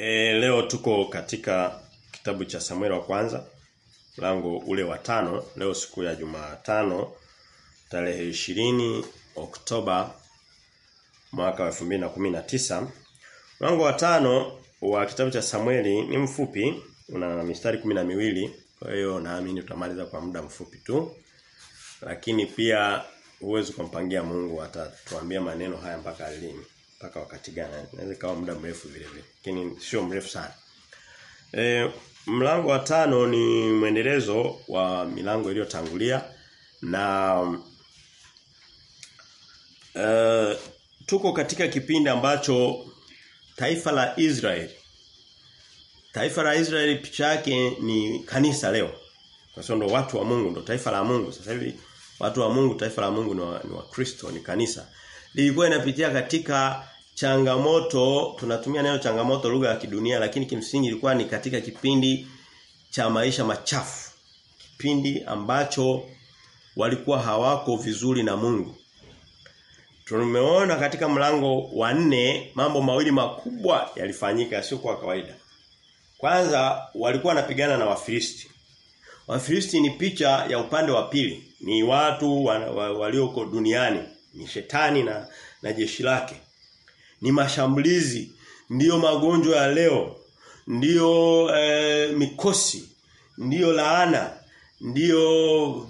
E, leo tuko katika kitabu cha Samuel wa kwanza mlango ule wa tano. Leo siku ya Jumatano tarehe ishirini Oktoba mwaka wa 2019 mlango wa tano wa kitabu cha Samueli ni mfupi una mistari kumi na miwili. Kwa hiyo naamini tutamaliza kwa muda mfupi tu lakini pia huwezi kumpangia Mungu atatuambia maneno haya mpaka lini mpaka wakati gani? Inaweza kawa muda mrefu vile vile lakini sio mrefu sana. E, mlango wa tano ni mwendelezo wa milango iliyotangulia na e, tuko katika kipindi ambacho taifa la Israeli taifa la Israeli picha yake ni kanisa leo. Kwa sababu ndo watu wa Mungu ndo taifa la Mungu. Sasa hivi watu wa Mungu taifa la Mungu ni wa, ni wa Kristo ni kanisa lilikuwa inapitia katika changamoto tunatumia neno changamoto lugha ya kidunia lakini kimsingi ilikuwa ni katika kipindi cha maisha machafu. Kipindi ambacho walikuwa hawako vizuri na Mungu. Tumeona katika mlango wa nne mambo mawili makubwa yalifanyika sio kwa kawaida. Kwanza walikuwa wanapigana na Wafilisti. Wafilisti ni picha ya upande wa pili. Ni watu wa, wa, walioko duniani ni shetani na na jeshi lake. Ni mashambulizi ndiyo magonjwa ya leo ndiyo e, mikosi ndiyo laana ndiyo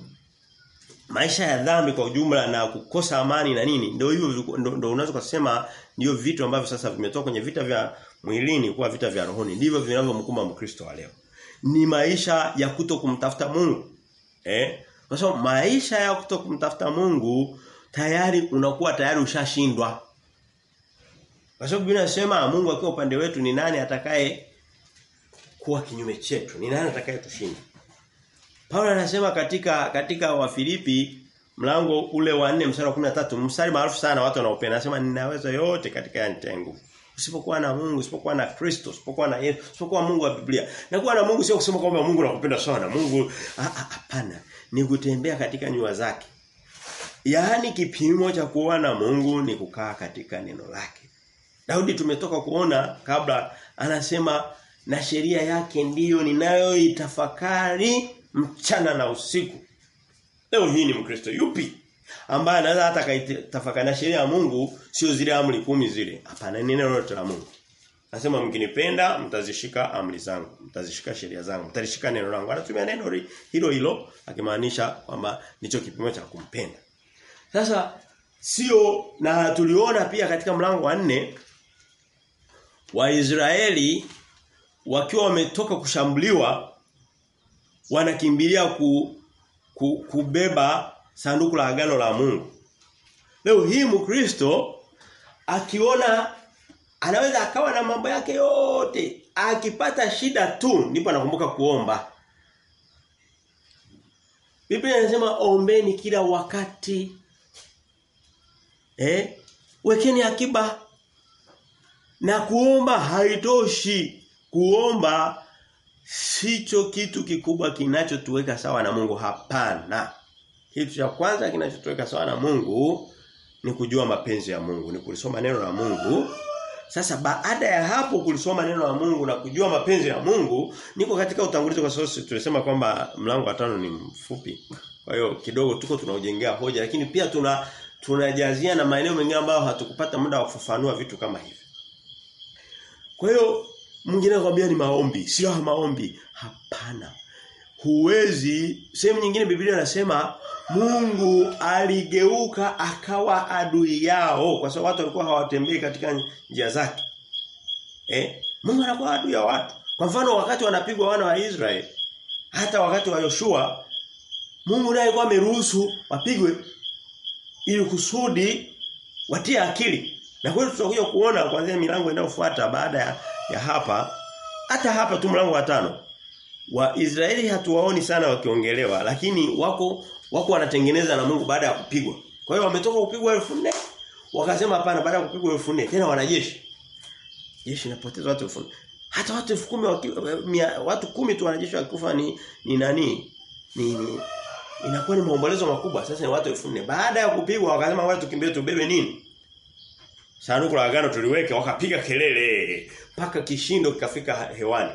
maisha ya dhambi kwa ujumla na kukosa amani na nini. Ndio hivyo ndo unaweza kusema ndio vitu ambavyo sasa vimetoka kwenye vita vya mwilini kuwa vita vya rohoni. Ndivyo vinavyomkumba mkristo wa leo. Ni maisha ya kuto kumtafuta Mungu. Eh? Kwa maisha ya kuto kumtafuta Mungu tayari unakuwa tayari ushashindwa kwa sababu Biblia inasema Mungu akiwa upande wetu ni nani atakaye kuwa kinyume chetu? Ni nani atakaye tushinda? Paulo anasema katika katika Wafilipi mlango ule wa 4 mstari wa 13 mstari maarufu sana watu wanaopenda anasema ninaweza yote katika yanitia nguvu. Usipokuwa na Mungu, usipokuwa na Kristo, usipokuwa na Yesu, usipokuwa Mungu wa Biblia. Na kuwa na Mungu sio kusema kwamba Mungu anakupenda sana. Mungu hapana. Ni kutembea katika nyua zake. Yaani kipimo cha kuwa na Mungu ni kukaa katika neno lake. Daudi tumetoka kuona kabla anasema na sheria yake ndiyo ninayoitafakari mchana na usiku. Leo hii ni Mkristo yupi ambaye anaweza hata kaitafakari na sheria ya Mungu sio zile amri kumi zile. Hapana ni neno la Mungu. Anasema mkinipenda mtazishika amri zangu, mtazishika sheria zangu, mtalishika neno langu. Anatumia neno hilo hilo akimaanisha kwamba nicho kipimo cha kumpenda. Sasa sio na tuliona pia katika mlango wa nne Waisraeli wakiwa wametoka kushambuliwa wanakimbilia ku, ku, kubeba sanduku la agano la Mungu. Leo hii Mkristo akiona anaweza akawa na mambo yake yote akipata shida tu ndipo anakumbuka kuomba. Biblia inasema ombeni kila wakati. Eh? Wekeni akiba na kuomba haitoshi. Kuomba sicho kitu kikubwa kinachotuweka sawa na Mungu hapana. Kitu cha kwanza kinachotuweka sawa na Mungu ni kujua mapenzi ya Mungu, ni kulisoma neno la Mungu. Sasa baada ya hapo kulisoma neno la Mungu na kujua mapenzi ya Mungu, niko katika utangulizi kwa sababu tulisema kwamba mlango wa tano ni mfupi. Kwa hiyo kidogo tuko tunaujengea hoja lakini pia tuna tunajazia na maeneo mengine ambayo hatukupata muda wa kufafanua vitu kama hivi. Kwa hiyo mwingine anakuambia ni maombi, sio maombi. Hapana. Huwezi sehemu nyingine Biblia inasema Mungu aligeuka akawa adui yao kwa sababu watu walikuwa hawatembei katika njia zake. Eh? Mungu anakuwa adui ya watu. Kwa mfano wakati wanapigwa wana wa Israeli hata wakati wa Yoshua Mungu naye alikuwa ameruhusu wapigwe ili kusudi watie akili. Na kweli tutakuja kuona kuanzia milango inayofuata baada ya, ya hapa hata hapa tu mlango wa tano. Waisraeli hatuwaoni sana wakiongelewa lakini wako wako wanatengeneza na Mungu baada ya kupigwa. Kwa hiyo wametoka kupigwa 4000 wakasema hapana baada ya kupigwa 4000 tena wanajeshi. Jeshi linapoteza watu 1000. Hata watu 10000 watu kumi tu wanajeshi wakikufa ni ni nani? Ni, ni inakuwa ni maombolezo makubwa. Sasa ni watu 4000. Baada ya kupigwa wakasema watu tukimbie tubebe nini? Sanduku la agano tuliweke wakapiga kelele. mpaka kishindo kikafika hewani.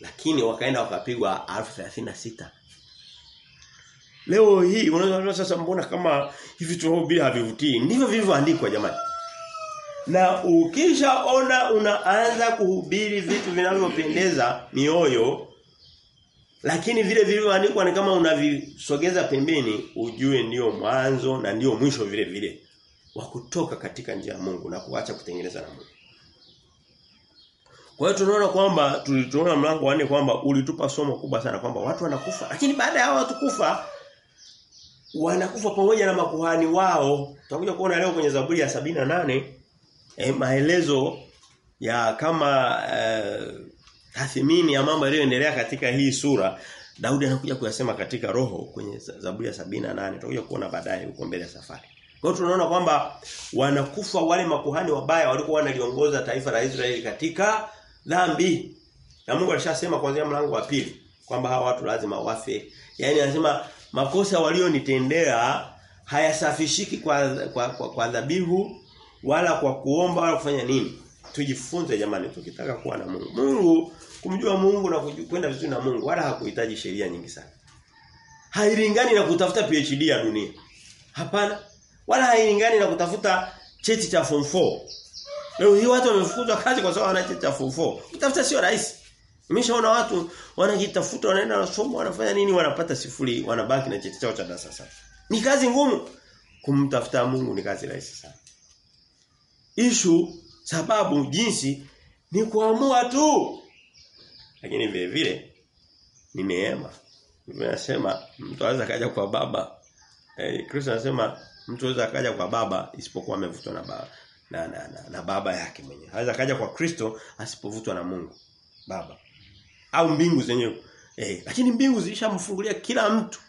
Lakini wakaenda wakapigwa 1036. Leo hii unaona sasa mbona kama hivi tunahubiri havivutii. Ndivyo vilivyoandikwa jamani. Na ukishaona unaanza kuhubiri vitu vinavyopendeza mioyo lakini vile vilivyoandikwa ni kama unavisogeza pembeni ujue ndiyo mwanzo na ndiyo mwisho vile vile wa kutoka katika njia ya Mungu na kuacha kutengeneza na Mungu. Kwa hiyo tunaona kwamba tulituona mlango wa kwamba ulitupa somo kubwa sana kwamba watu wanakufa lakini baada ya watu kufa wanakufa pamoja na makuhani wao. Tutakuja kuona leo kwenye Zaburi ya sabini na nane eh, maelezo ya kama eh, tathmini ya mambo yaliyoendelea katika hii sura. Daudi anakuja kuyasema katika roho kwenye Zaburi ya sabini na nane Tutakuja kuona baadaye huko mbele ya safari. Kwa hiyo tunaona kwamba wanakufa wale makuhani wabaya walikuwa wanaliongoza taifa la Israeli katika dhambi. Na Mungu alishasema kuanzia mlango wa pili kwamba hawa watu lazima wafe. Yaani anasema makosa walionitendea hayasafishiki kwa kwa, kwa, kwa dhabihu wala kwa kuomba wala kufanya nini. Tujifunze jamani tukitaka kuwa na Mungu. Mungu kumjua Mungu na kwenda vizuri na Mungu wala hakuhitaji sheria nyingi sana. Hailingani na kutafuta PhD ya dunia. Hapana. Wala hailingani na kutafuta cheti cha form 4. Leo hii watu wamefukuzwa kazi kwa sababu wana cheti cha form 4. Kutafuta sio rahisi. Nimeshaona watu wanajitafuta wanaenda nasoma wanafanya nini wanapata sifuri wanabaki na cheti chao cha darasa sasa. Ni kazi ngumu. Kumtafuta Mungu ni kazi rahisi sana. Ishu sababu jinsi ni kuamua tu. Lakini vile vile ni neema. Nimesema mtu anaweza kaja kwa baba. Eh Kristo anasema mtu anaweza kaja kwa baba isipokuwa amevutwa na baba na, na, na, na baba yake mwenyewe. Anaweza kaja kwa Kristo asipovutwa na Mungu baba au mbingu zenyewe. Eh, lakini mbingu zilishamfungulia kila mtu.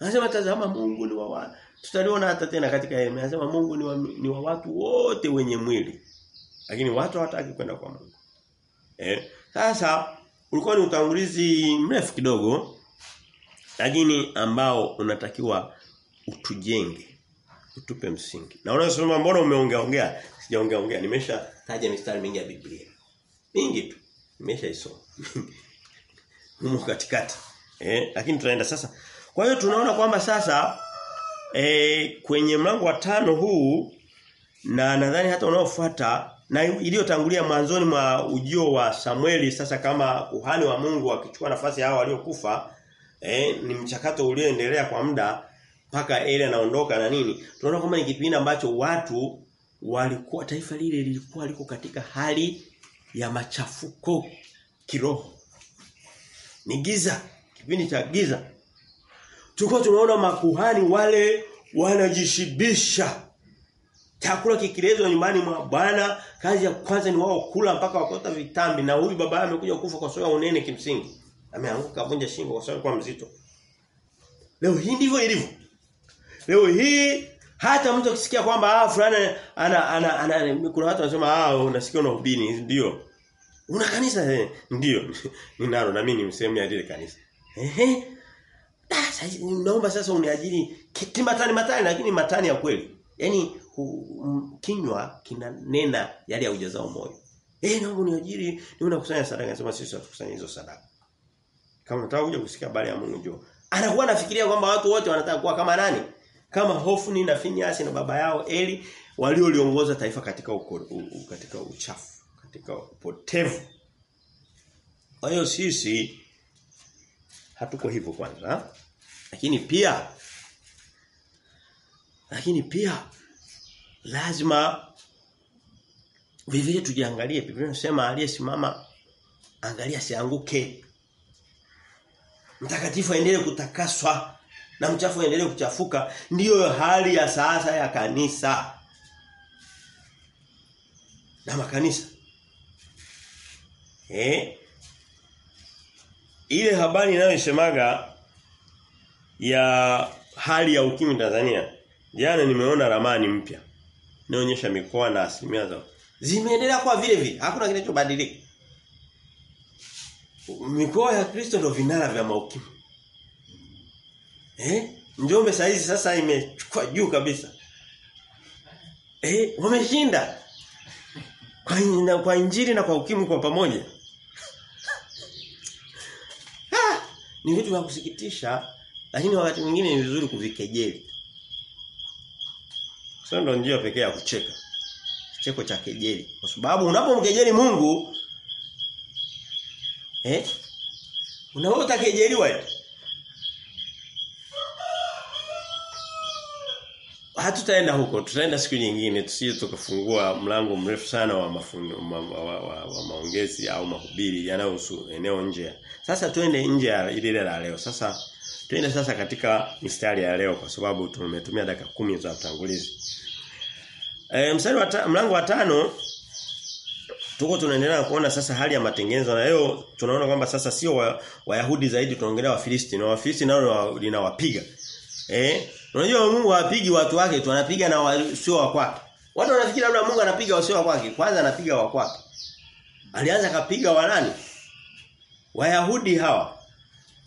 Anasema tazama Mungu ni wa watu. Tutaliona hata tena katika Yeremia. Anasema Mungu ni wa, ni wa watu wote wenye mwili. Lakini watu hawataki kwenda kwa Mungu. Eh, sasa ulikuwa ni utangulizi mrefu kidogo lakini ambao unatakiwa utujenge utupe msingi. Na unasema mbona umeongea ongea? Sijaongea ongea. Nimesha taja mistari mingi ya Biblia. Mingi tu. Nimeshaisoma. Humo katikati. Eh, lakini tunaenda sasa. Kwa hiyo tunaona kwamba sasa eh, kwenye mlango wa tano huu na nadhani hata unaofuata na iliyotangulia mwanzoni mwa ujio wa Samueli sasa kama kuhani wa Mungu akichukua nafasi hao waliokufa eh, ni mchakato ulioendelea kwa muda mpaka Eli anaondoka na nini. Tunaona kwamba ni kipindi ambacho watu walikuwa taifa lile lilikuwa liko katika hali ya machafuko kiroho. Ni giza kipindi cha giza. Tulikuwa tunaona makuhani wale wanajishibisha chakula kikilezwa nyumbani mwa Bwana kazi ya kwanza ni wao kula mpaka wakota vitambi. Na huyu baba amekuja kufa kwa sababu unene kimsingi. Ameanguka vunja shingo kwa sababu kwa mzito. Leo hii ndivyo ilivyo. Leo hii hata mtu akisikia kwamba ah fulani ana, ana, ana, ana kuna watu wanasema ah unasikia unahubiri ndio. Una kanisa eh? Ndio. Ninalo na mimi ni msehemu ya ile kanisa. Ehe. Sasa naomba sasa uniajiri. Kimatani matani lakini matani ya kweli. Yani kinywa kinanena yale ya ujazao moyo. Eh naomba niajiri ni unakusanya sadaka. Nasema sisi hatukusanya hizo sadaka. Kama unataka kuja kusikia habari ya Mungu njoo. Anakuwa anafikiria kwamba watu wote wanataka kuwa kama nani? Kama Hofni na Finehasi na baba yao Eli walioliongoza taifa katika ukuru, u, u, katika uchafu katika upotevu. Kwa hiyo sisi hatuko hivyo kwanza lakini pia lakini pia lazima vivile tujiangalie. Biblia inasema aliyesimama angalia sianguke mtakatifu aendelee kutakaswa na mchafu aendelee kuchafuka. Ndiyo hali ya sasa ya kanisa. Na makanisa. Eh ile habari inayosemaga ya hali ya ukimwi Tanzania jana nimeona ramani mpya inaonyesha mikoa na asilimia zao. Zimeendelea kwa vile vile. Hakuna kinachobadilika. Mikoa ya Kristo ndio vinara vya maukimu. Eh? Njombe saizi sasa imechukua juu kabisa. Eh? Wameshinda. Kwa, na, kwa injili na kwa ukimwi kwa pamoja. ha, ni vitu vya kusikitisha lakini wakati mwingine ni vizuri kuvikejeli. Sasa ndio njia pekee ya kucheka. Kicheko cha kejeli. Kwa sababu unapomkejeli Mungu eh unaweza utakejeliwa Hatutaenda huko, tutaenda siku nyingine tusije tukafungua mlango mrefu sana wa mafungu, ma, wa, wa, wa, wa maongezi au mahubiri yanayohusu eneo nje. Sasa tuende nje ya ile la leo. Sasa tuende sasa katika mistari ya leo kwa sababu tumetumia dakika kumi za utangulizi. E, mstari wa mlango wa tano tuko tunaendelea kuona sasa hali ya matengenezo na leo tunaona kwamba sasa sio Wayahudi wa zaidi tunaongelea Wafilisti na Wafilisti nao linawapiga. Eh? Unajua Mungu hapigi watu wake tu anapiga na wa, sio wa kwake. Watu wanafikiri labda Mungu anapiga wasio wa kwake. Kwanza anapiga wa kwake. Alianza kapiga wa nani? Wayahudi hawa.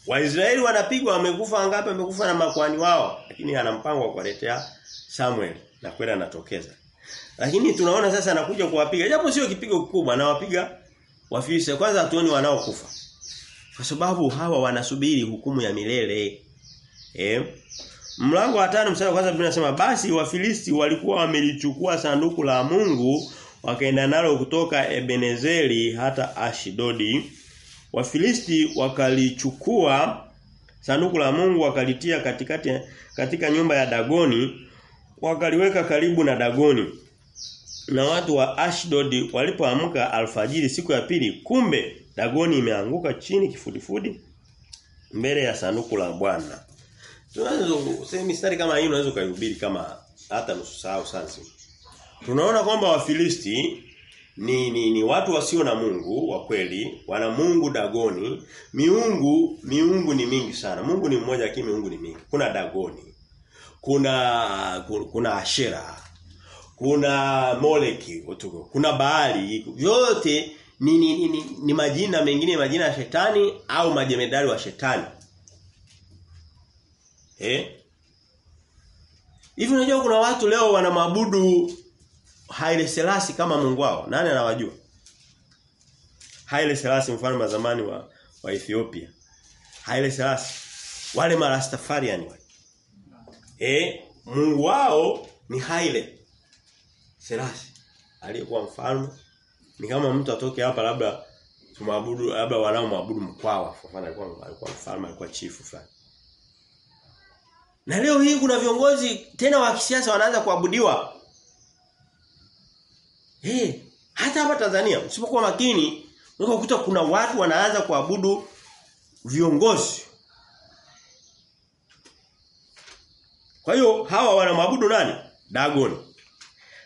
Waisraeli wanapigwa wamekufa ngapi? wamekufa na makwani wao lakini ana mpango wa kuwaletea Samuel na kwenda anatokeza. Lakini tunaona sasa anakuja kuwapiga japo sio kipigo kikubwa anawapiga wafisa. kwanza hatuoni wanaokufa. Kwa sababu hawa wanasubiri hukumu ya milele. Eh? Mlango wa 5 mstari wa kwanza Biblia inasema basi Wafilisti walikuwa wamelichukua sanduku la Mungu wakaenda nalo kutoka Ebenezeri hata Ashidodi. Wafilisti wakalichukua sanduku la Mungu wakalitia katikati katika nyumba ya Dagoni wakaliweka karibu na Dagoni. Na watu wa Ashdod walipoamka alfajiri siku ya pili kumbe Dagoni imeanguka chini kifudifudi mbele ya sanduku la Bwana. Tunaweza mistari kama hii unaweza kuihubiri kama hata nusu saa sasa. Tunaona kwamba Wafilisti ni, ni ni watu wasio na Mungu wa kweli, wana Mungu Dagoni. Miungu miungu ni mingi sana. Mungu ni mmoja lakini miungu ni mingi. Kuna Dagoni. Kuna kuna Ashera. Kuna Moleki, utuko kuna bahari yote ni, ni, ni, ni, ni majina mengine majina ya shetani au majemedari wa shetani. Eh? Hivi unajua kuna watu leo wanamwabudu Haile Selassie kama Mungu wao. Nani anawajua? Haile Selassie mfalme wa zamani wa, wa Ethiopia. Haile Selassie wale marastafarian wale. Eh, Mungu wao ni Haile Selassie aliyekuwa mfalme. Ni kama mtu atoke hapa labda tumwabudu labda wanao maabudu mkwawa. Kwa mfano alikuwa alikuwa mfalme alikuwa chifu fulani. Na leo hii kuna viongozi tena wa kisiasa wanaanza kuabudiwa. Eh, hey, hata hapa Tanzania usipokuwa makini unakuta kuna watu wanaanza kuabudu viongozi. Kwa hiyo hawa wanamwabudu nani? Dagon.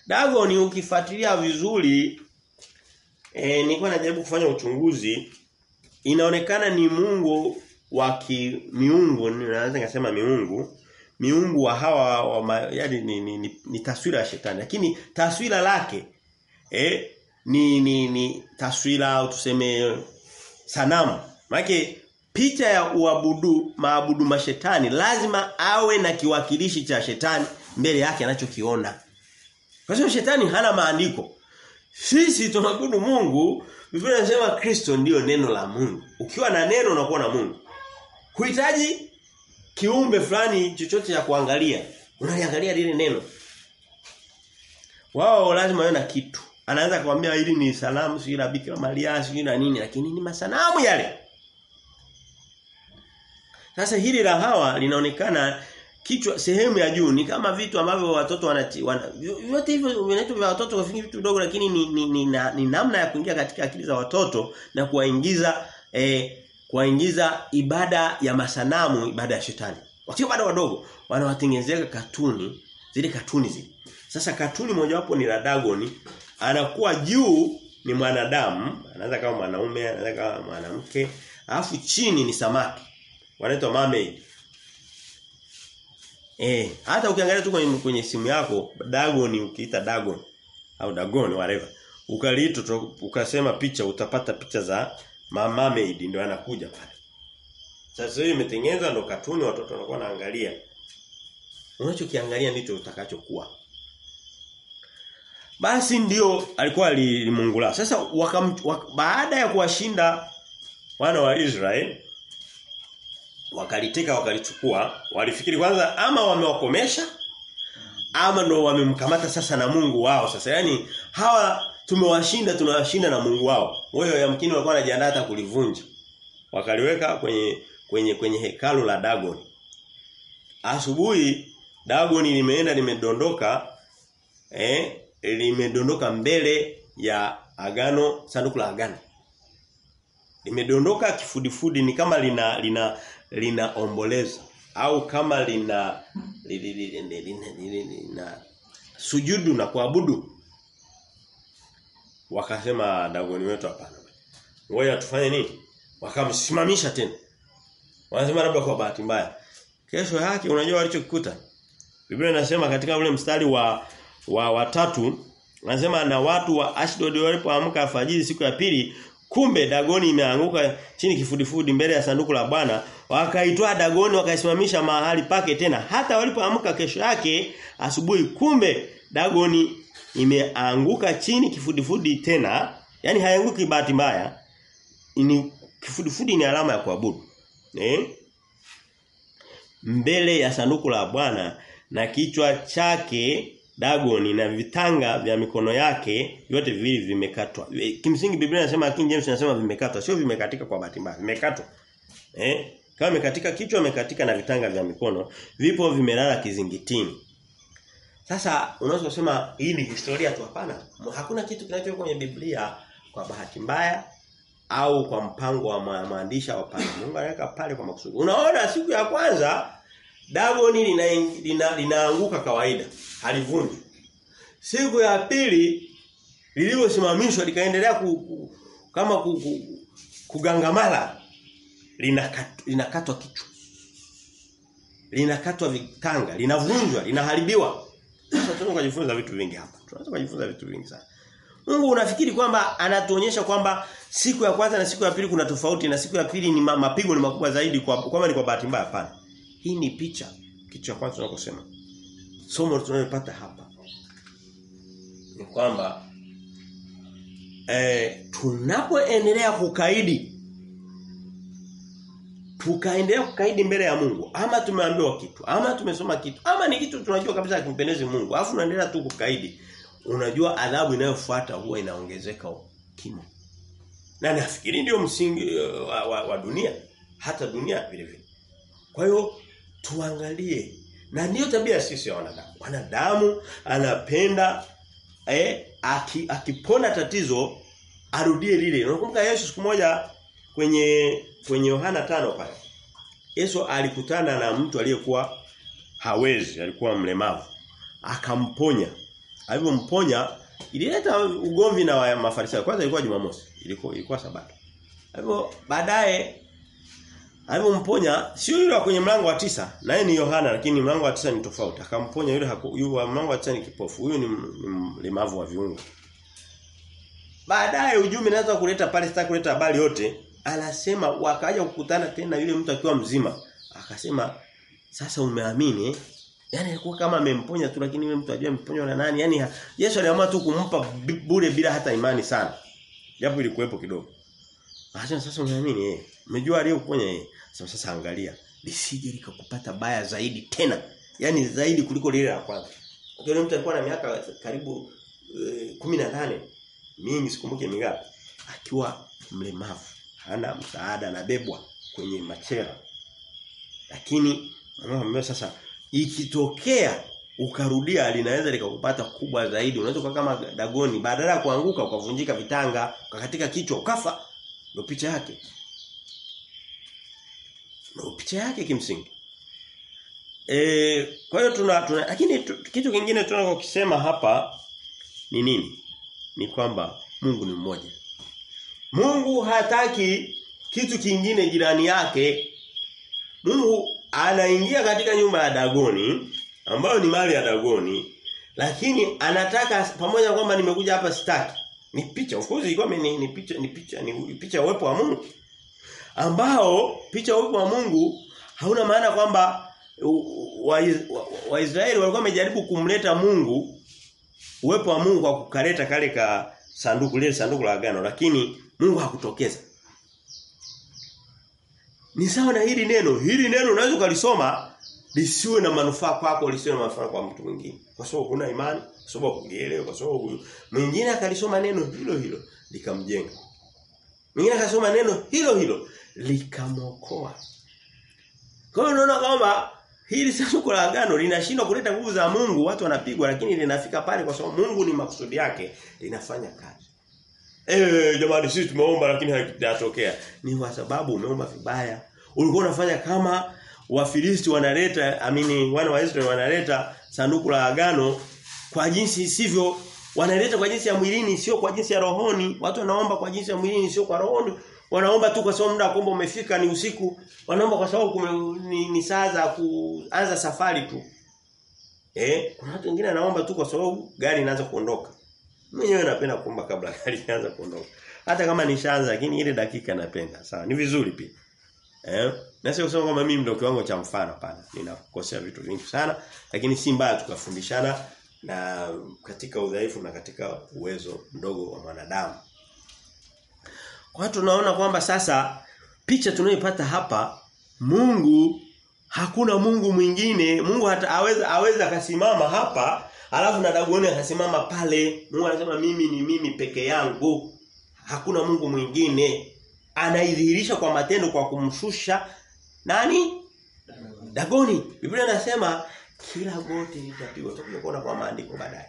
Dagon ukifuatilia vizuri eh nilikuwa najaribu kufanya uchunguzi. Inaonekana ni Mungu wa miungu naweza ngasema miungu. Miungu wa hawa wa yani ni, ni, ni, ni taswira ya shetani. Lakini taswira lake eh ni ni ni taswira au tuseme sanamu. Maana picha ya uabudu maabudu mashetani lazima awe na kiwakilishi cha shetani mbele yake anachokiona kwa sababu shetani hana maandiko sisi tunakudu Mungu Biblia inasema Kristo ndiyo neno la Mungu ukiwa na neno unakuwa na Mungu huhitaji kiumbe fulani chochote cha kuangalia. Unaliangalia lile neno. Wao lazima wawe kitu. Anaanza kumwambia hili ni salamu si la Bikira Maria si na nini lakini ni masanamu yale. Sasa hili la hawa linaonekana kichwa sehemu ya juu ni kama vitu ambavyo watoto wanati wana, yote hivyo vinaitwa vya watoto kwa vitu vidogo lakini ni, ni, ni, na, ni namna ya kuingia katika akili za watoto na kuwaingiza eh, kuwaingiza ibada ya masanamu ibada ya shetani. Wakiwa bado wadogo wanawatengenezea katuni zile katuni zile. Sasa katuni mojawapo ni la Dagon anakuwa juu ni mwanadamu, anaweza kama mwanaume, anaweza kama mwanamke, alafu chini ni samaki. Wanaitwa mermaid. Eh, hata ukiangalia tu kwenye, kwenye simu yako Dagon ukiita Dagon au Dagon whatever. Ukaliita ukasema picha utapata picha za Mama Maid ndio anakuja pale. Sasa hiyo imetengenezwa ndo katuni watoto wanakuwa naangalia. Unachokiangalia ndicho utakachokuwa. basi ndio alikuwa alimungula. Sasa wakam, wak, baada ya kuwashinda wana wa Israeli wakaliteka wakalichukua walifikiri kwanza ama wamewakomesha ama ndo wamemkamata sasa na Mungu wao sasa. Yani hawa tumewashinda tunawashinda na Mungu wao. Wao yamkini walikuwa wanajiandaa hata kulivunja. Wakaliweka kwenye kwenye kwenye hekalu la Dagon asubuhi Dagon limeenda limedondoka eh limedondoka mbele ya agano sanduku la agano. Limedondoka kifudifudi ni kama lina lina linaomboleza au kama lina lina, sujudu na kuabudu. Wakasema dagoni wetu hapana. Ngoja tufanye nini? Wakamsimamisha tena. Wanasema labda kwa bahati mbaya. Kesho yake unajua walichokikuta. Biblia inasema katika ule mstari wa wa watatu anasema na watu wa Ashdod walipoamka alfajiri siku ya pili kumbe dagoni imeanguka chini kifudifudi mbele ya sanduku la Bwana wakaitoa dagoni wakaisimamisha mahali pake tena hata walipoamka kesho yake asubuhi kumbe dagoni imeanguka chini kifudifudi tena yani haianguki bahati mbaya ni kifudifudi ni alama ya kuabudu eh mbele ya sanduku la Bwana na kichwa chake Dagoni na vitanga vya mikono yake vyote viwili vimekatwa. Kimsingi Biblia inasema King James inasema vimekatwa, sio vimekatika kwa bahati mbaya, vimekatwa. Eh? Kama amekatika kichwa mekatika na vitanga vya mikono, vipo vimelala kizingitini. Sasa unaweza kusema hii ni historia tu hapana. Hakuna kitu kinachokuwa kwenye Biblia kwa bahati mbaya au kwa mpango wa maandishi wa pale. Mungu anaweka pale kwa makusudi. Unaona siku ya kwanza Dagoni linaanguka lina, lina kawaida, halivunji. Siku ya pili lilivyosimamishwa likaendelea ku, ku, kama ku, ku, kugangamala linakatwa linakatwa kichwa. Linakatwa vitanga, linavunjwa, linaharibiwa. Sasa tunaweza kujifunza vitu vingi hapa. Tunaweza kujifunza vitu vingi sana. Mungu unafikiri kwamba anatuonyesha kwamba siku ya kwanza na siku ya pili kuna tofauti na siku ya pili ni mapigo ni makubwa zaidi kwa kwamba ni kwa bahati mbaya hapana. Hii ni picha. Kitu cha kwanza tunakosema. Somo tunalopata hapa ni kwamba eh tunapoendelea kukaidi tukaendelea kukaidi mbele ya Mungu. Ama tumeambiwa kitu ama tumesoma kitu ama ni kitu tunajua kabisa kimpendezi Mungu. Alafu unaendelea tu kukaidi. Unajua adhabu inayofuata huwa inaongezeka kimo na nafikiri ndio msingi uh, wa, wa, wa dunia. Hata dunia vile vile. Kwa hiyo tuangalie. Na ndiyo tabia sisi ya wanadamu. Wanadamu anapenda eh aki, akipona tatizo arudie lile. Unakumbuka Yesu siku moja kwenye kwenye Yohana tano pale. Yesu alikutana na mtu aliyekuwa hawezi, alikuwa mlemavu. Akamponya. Alipomponya ilileta ugomvi na Mafarisayo. Kwanza ilikuwa Jumamosi, ilikuwa ilikuwa Sabato. Hivyo baadaye Alipomponya sio yule wa kwenye mlango wa tisa, naye ni Yohana lakini mlango wa tisa ni tofauti. Akamponya yule yule mlango wa tisa ni kipofu. Huyu ni mlemavu wa viungo. Baadaye ujumbe naweza kuleta pale sitaki kuleta habari yote. Anasema wakaja kukutana tena yule mtu akiwa mzima. Akasema sasa umeamini eh? Yaani alikuwa kama amemponya tu lakini yule mtu ajua ameponywa na nani? Yaani Yesu aliamua tu kumpa bure bila hata imani sana. Japo ilikuwepo kidogo. Akasema sasa umeamini eh? Umejua aliyokuponya eh. Sasa sasa angalia lisije likakupata baya zaidi tena. Yaani zaidi kuliko lile la kwanza. Yule mtu alikuwa na miaka karibu e, 18. Mimi sikumbuke mingapi akiwa mlemavu hana msaada anabebwa kwenye machera. Lakini anamwambia sasa ikitokea ukarudia linaweza likakupata kubwa zaidi. Unaweza kuwa kama dagoni badala ya kuanguka ukavunjika vitanga, ukakatika kichwa ukafa. Ndio picha yake. Ndio picha yake kimsingi. E, kwa hiyo tuna, tuna lakini tu, kitu kingine tunachokisema hapa ni nini? Ni kwamba Mungu ni mmoja. Mungu hataki kitu kingine jirani yake. Mungu anaingia katika nyumba ya Dagoni ambayo ni mali ya Dagoni lakini anataka pamoja kwamba nimekuja hapa sitaki. Ni picha of course ilikuwa ni, ni picha ni picha ni picha uwepo wa Mungu. Ambao picha uwepo wa Mungu hauna maana kwamba Waisraeli wa, wa, wa walikuwa wamejaribu kumleta Mungu uwepo wa Mungu kwa kukaleta kale ka sanduku lile sanduku la agano lakini Mungu hakutokeza. Ni sawa na hili neno. Hili neno unaweza ukalisoma lisiwe na manufaa kwako, lisiwe na manufaa kwa mtu mwingine. Kwa sababu huna imani, kwa sababu hujielewi, kwa sababu mwingine akalisoma neno hilo hilo likamjenga. Mwingine akasoma neno hilo hilo likamokoa. Kwa hiyo unaona kwamba hili sanduku la agano linashindwa kuleta nguvu za Mungu, watu wanapigwa lakini linafika pale kwa sababu Mungu ni makusudi yake, linafanya kazi. Eh jamani sisi tumeomba lakini hakijatokea. Ni kwa sababu umeomba vibaya. Ulikuwa unafanya kama Wafilisti wanaleta amini wana wa Israeli wanaleta sanduku la agano kwa jinsi sivyo wanaleta kwa jinsi ya mwilini sio kwa jinsi ya rohoni. Watu wanaomba kwa jinsi ya mwilini sio kwa rohoni. Wanaomba tu kwa sababu muda kuomba umefika ni usiku. Wanaomba kwa sababu kume, ni, ni saa za kuanza safari tu. Eh, kuna watu wengine wanaomba tu kwa sababu gari inaanza kuondoka. Mwenyewe napenda kuomba kabla gari kuondoka. Hata kama nishaanza lakini ile dakika napenda. Sawa, ni vizuri pia. Eh? Na sio kusema kwamba mimi ndio kiwango cha mfano pana. Ninakosea vitu vingi sana, lakini si mbaya tukafundishana na katika udhaifu na katika uwezo mdogo wa mwanadamu. Kwa hiyo tunaona kwamba sasa picha tunayoipata hapa Mungu hakuna Mungu mwingine. Mungu hata aweza aweza akasimama hapa alafu na Dagoni akasimama pale. Mungu anasema mimi ni mimi peke yangu. Hakuna Mungu mwingine. Anaidhihirisha kwa matendo kwa kumshusha nani? Dagoni. Biblia inasema kila goti litapigwa. Tutakuja kuona kwa maandiko baadaye.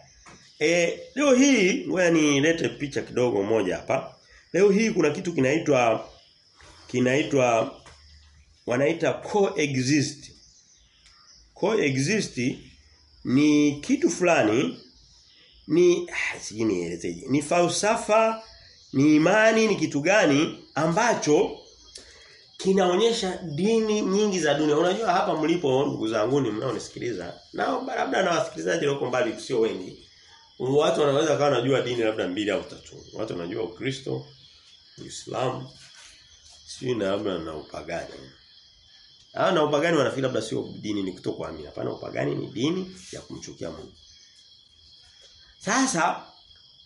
Eh leo hii ngoja nilete picha kidogo moja hapa. Leo hii kuna kitu kinaitwa kinaitwa wanaita coexist. Coexist ni kitu fulani ni sijui nielezeje. Ni falsafa, ni imani, ni kitu gani ambacho kinaonyesha dini nyingi za dunia. Unajua hapa mlipo ndugu zangu ni mnaonisikiliza. Na labda na wasikilizaji wako mbali sio wengi. Watu wanaweza kawa wanajua dini labda mbili au tatu. Watu wanajua Ukristo, Uislamu, sio na labda na upagani. Hao na upagani wanafikiri labda sio dini ni kutokuamini. Hapana upagani ni dini ya kumchukia Mungu. Sasa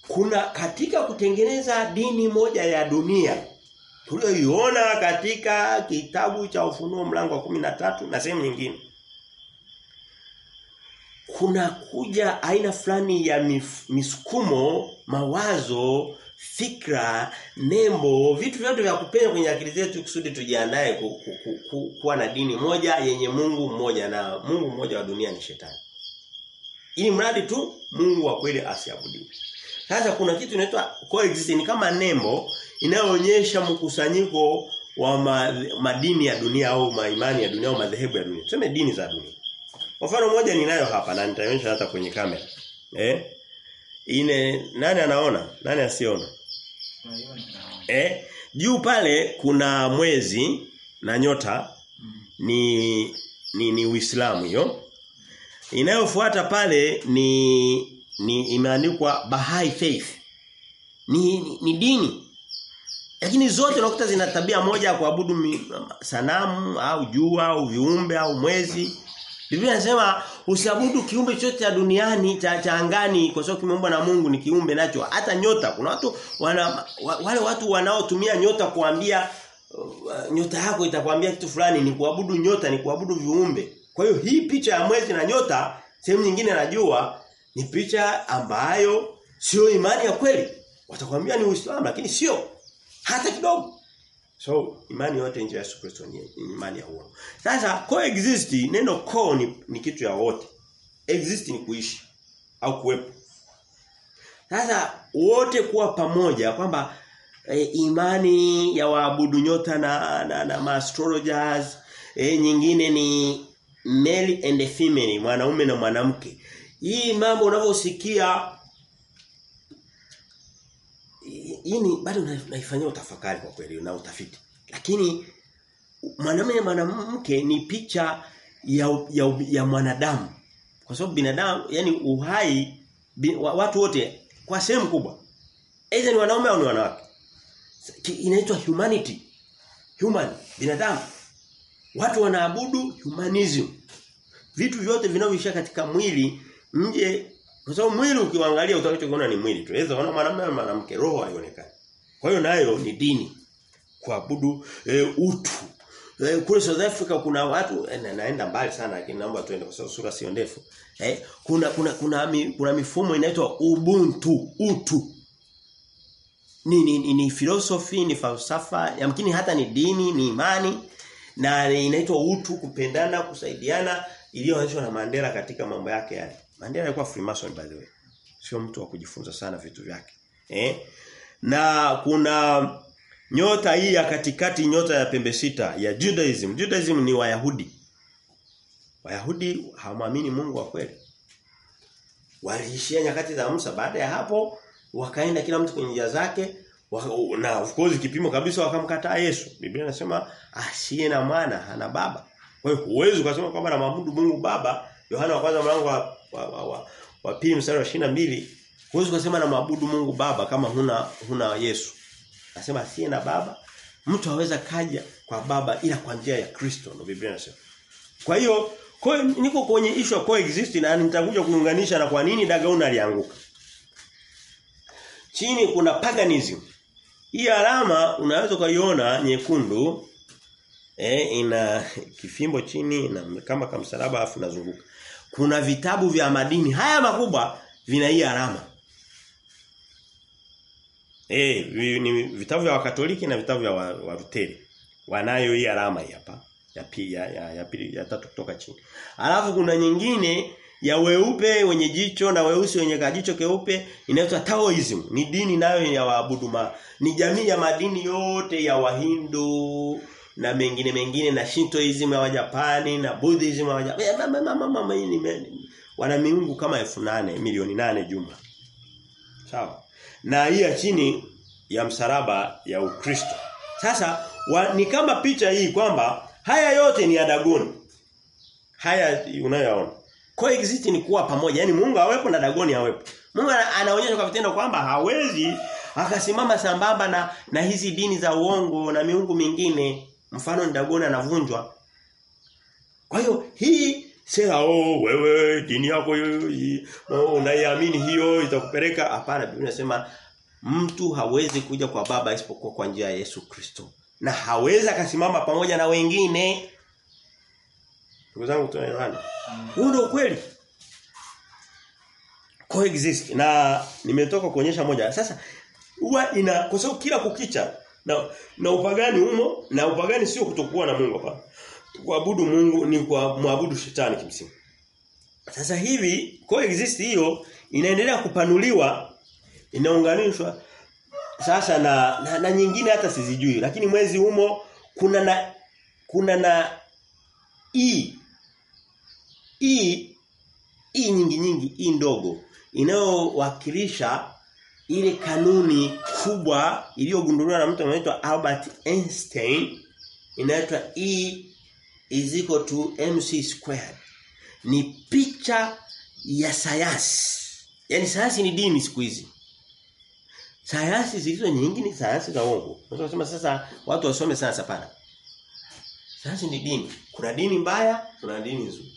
kuna katika kutengeneza dini moja ya dunia tulioiona katika kitabu cha Ufunuo mlango wa tatu na sehemu nyingine. Kuna kuja aina fulani ya misukumo, mawazo, fikra, nembo, vitu vyote vya kupenya kwenye akili zetu kusudi tujiandae ku, ku, ku, ku, kuwa na dini moja yenye Mungu mmoja na Mungu mmoja wa dunia ni shetani. Ili mradi tu Mungu wa kweli asiabudiwe. Sasa kuna kitu inaitwa coexisting ni kama nembo inayoonyesha mkusanyiko wa ma, madini ya dunia au maimani ya dunia au madhehebu ya dunia. Tuseme dini za dunia. Kwa mfano moja ninayo hapa na nitaonyesha hata kwenye kamera. Eh? Ine nani anaona? Nani asiona? Eh? Juu pale kuna mwezi na nyota ni ni ni Uislamu hiyo. Inayofuata pale ni ni imeandikwa Baha'i Faith. Ni, ni, ni dini. Lakini zote unakuta zina tabia moja ya kuabudu sanamu au jua au viumbe au mwezi. Biblia inasema usiabudu kiumbe chote cha duniani cha, cha angani kwa sababu kimeumbwa na Mungu ni kiumbe nacho. Hata nyota kuna watu wana, wale watu wanaotumia nyota kuambia uh, nyota yako itakwambia kitu fulani ni kuabudu nyota ni kuabudu viumbe. Kwa hiyo hii picha ya mwezi na nyota sehemu nyingine najua ni picha ambayo sio imani ya kweli. Watakwambia ni Uislamu lakini sio hata kidogo. So imani yote nje ya Yesu Kristo ni, ni imani ya uongo. Sasa coexist neno co ni, ni kitu ya wote. Exist ni kuishi au kuwepo. Sasa wote kuwa pamoja kwamba e, imani ya waabudu nyota na na, na astrologers e, nyingine ni male and female mwanaume na mwanamke. Hii mambo unavyosikia hii ni bado naifanyia utafakari kwa kweli na utafiti. Lakini mwanamume mwanamke ni picha ya, ya ya mwanadamu. Kwa sababu binadamu yani uhai bin, watu wote kwa sehemu kubwa aidha ni wanaume au ni wanawake. Inaitwa humanity. Human binadamu. Watu wanaabudu humanism. Vitu vyote vinavyoishia katika mwili nje Kwa sababu mwili ukiangalia utakachokiona ni mwili tu. Unaweza kuona mwanamume na mwanamke roho haionekani. Kwa hiyo nayo ni dini kuabudu e, utu. E, kule South Africa kuna watu e, na, naenda mbali sana lakini naomba tuende kwa sababu sura sio ndefu. E, kuna kuna kuna mi, kuna mifumo inaitwa ubuntu, utu. Ni ni, ni, ni philosophy, ni falsafa, yamkini hata ni dini, ni imani na inaitwa utu, kupendana, kusaidiana iliyoanzishwa na Mandela katika mambo yake yale. Mandela alikuwa Freemason by the way. Sio mtu wa kujifunza sana vitu vyake. Eh? Na kuna nyota hii ya katikati nyota ya pembe sita ya Judaism. Judaism ni Wayahudi. Wayahudi hawamwamini Mungu wa kweli. Waliishia nyakati za Musa baada ya hapo wakaenda kila mtu kwenye njia zake na of course kipimo kabisa wakamkataa Yesu. Biblia inasema asiye na mwana hana baba. Kwa hiyo huwezi ukasema kwamba na mabudu Mungu Baba. Yohana wa kwanza mlango wa wa, wa, wa, wa pili mstari wa 22 huwezi kusema na mabudu Mungu Baba kama huna huna Yesu. Anasema asiye na baba mtu aweza kaja kwa baba ila kwa njia ya Kristo ndio Biblia inasema. Kwa hiyo kwa niko kwenye issue ya coexist na nitakuja kuunganisha na kwa nini Dagauna alianguka. Chini kuna paganism. Hii alama unaweza kuiona nyekundu eh ina kifimbo chini na kama kamsalaba afu nazunguka. Kuna vitabu vya madini haya makubwa vina hii alama. Eh ni vitabu vya Wakatoliki na vitabu vya Waruteri. Wa wanayo hii alama hii hapa ya pili ya, ya, ya pili ya tatu kutoka chini. Alafu kuna nyingine ya weupe wenye jicho na weusi wenye kajicho keupe inaitwa Taoism. Ni dini nayo ya waabudu ma. Ni jamii ya madini yote ya Wahindu na mengine mengine na Shintoism ya Wajapani na Buddhism ya Wajapani. Wana miungu kama elfu nane milioni nane jumla. Sawa. Na hii ya chini ya msalaba ya Ukristo. Sasa wa, ni kama picha hii kwamba haya yote ni adagoni. Dagoni. Haya unayoona. Coexist ni kuwa pamoja. Yaani Mungu awepo na Dagoni awepo. Mungu anaonyesha kwa vitendo kwamba hawezi akasimama sambamba na na hizi dini za uongo na miungu mingine. Mfano ni Dagoni anavunjwa. Kwa hiyo hii sera oh wewe dini yako unaiamini hiyo itakupeleka. Hapana Biblia inasema mtu hawezi kuja kwa baba isipokuwa kwa njia ya Yesu Kristo. Na hawezi akasimama pamoja na wengine. Ndugu zangu tunaelewana? Huo ndio kweli coexist. Na nimetoka kuonyesha moja. Sasa huwa ina kwa sababu kila kukicha na na upagani humo na upagani sio kutokuwa na Mungu hapa. Kuabudu Mungu ni kwa muabudu shetani kimsingi. Sasa hivi coexist hiyo inaendelea kupanuliwa inaunganishwa. Sasa na, na na nyingine hata sizijui lakini mwezi humo kuna na kuna na e e e nyingi nyingi e ndogo inayowakilisha ile kanuni kubwa iliyogunduliwa na mtu anaitwa Albert Einstein inaitwa E is equal to mc squared. Ni picha ya sayansi. Yani sayansi ni dini siku hizi. Sayansi zilizo nyingi ni sayansi za uongo. Unaweza kusema sasa watu wasome sayansi hapana. Sayansi ni dini. Kuna dini mbaya kuna dini nzuri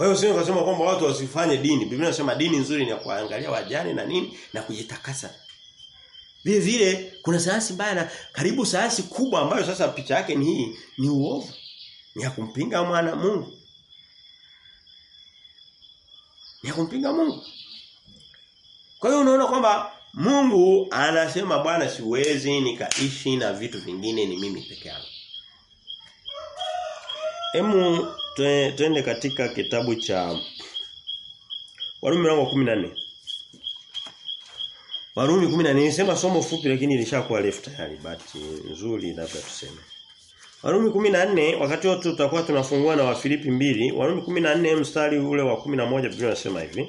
kwa hiyo sio kusema kwamba watu wasifanye dini. Biblia inasema dini nzuri ni ya kuangalia wajane na nini na kujitakasa. Vile vile kuna sayansi mbaya na karibu sayansi kubwa ambayo sasa picha yake ni hii ni uovu. Ni ya kumpinga mwana Mungu. Ni ya kumpinga Mungu. Kwa hiyo unaona kwamba Mungu anasema bwana siwezi nikaishi na vitu vingine ni mimi peke yangu. Hemu twende katika kitabu cha Warumi mlango 14. Warumi 14 nilisema somo fupi lakini ilishakuwa refu tayari but nzuri labda tuseme. Warumi 14 wakati wote tutakuwa tunafungua na Wafilipi mbili Warumi 14 mstari ule wa 11 Biblia inasema hivi.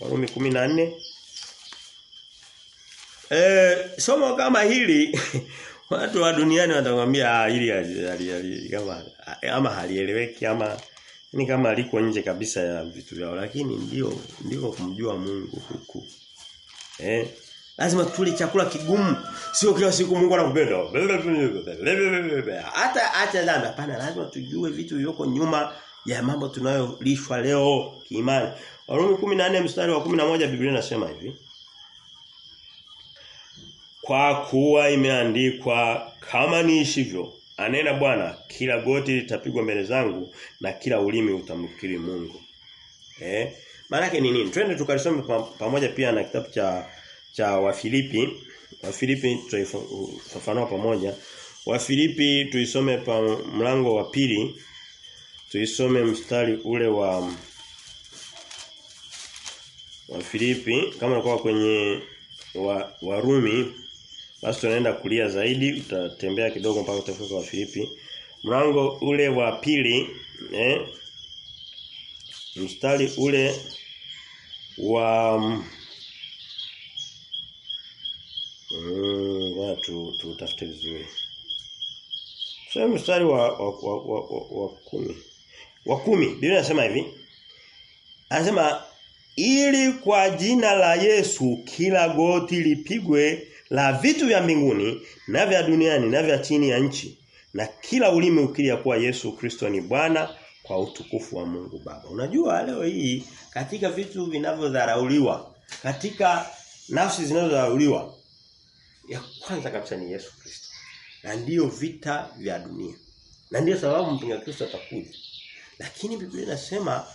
Warumi 14 Eh, somo kama hili watu wa duniani watakwambia ah ili kama ama halieleweki ama ni kama liko nje kabisa ya vitu vyao lakini ndio ndio kumjua Mungu huku. Eh lazima tule chakula kigumu sio kila siku Mungu anakupenda. Hata acha dhambi hapana lazima tujue vitu vilivyoko nyuma ya mambo tunayolishwa leo kiimani. Warumi 14 mstari wa 11 Biblia inasema hivi. Kwa kuwa imeandikwa kama niishivyo anena Bwana kila goti litapigwa mbele zangu na kila ulimi utamkiri Mungu. Eh? Maana ni nini? Twende tukalisome pamoja pia na kitabu cha cha Wafilipi. Wafilipi tutaifafanua pamoja. Wafilipi tuisome pa mlango wa pili. Tuisome mstari ule wa Wafilipi kama unakuwa kwenye wa, Warumi basi tunaenda kulia zaidi utatembea kidogo mpaka utafika Wafilipi. Mlango ule wa pili eh mstari ule wa mm, watu tutafute vizuri. Sasa mstari wa wa, wa, wa, wa, wa kumi. Wa kumi. Biblia inasema hivi. Anasema ili kwa jina la Yesu kila goti lipigwe la vitu vya mbinguni na vya duniani na vya chini ya nchi na kila ulimi ukilia kuwa Yesu Kristo ni Bwana kwa utukufu wa Mungu Baba. Unajua leo hii katika vitu vinavyodharauliwa, katika nafsi zinazodharauliwa ya kwanza kabisa ni Yesu Kristo. Na ndiyo vita vya dunia. Na ndiyo sababu mpinga Kristo atakuja. Lakini Biblia inasema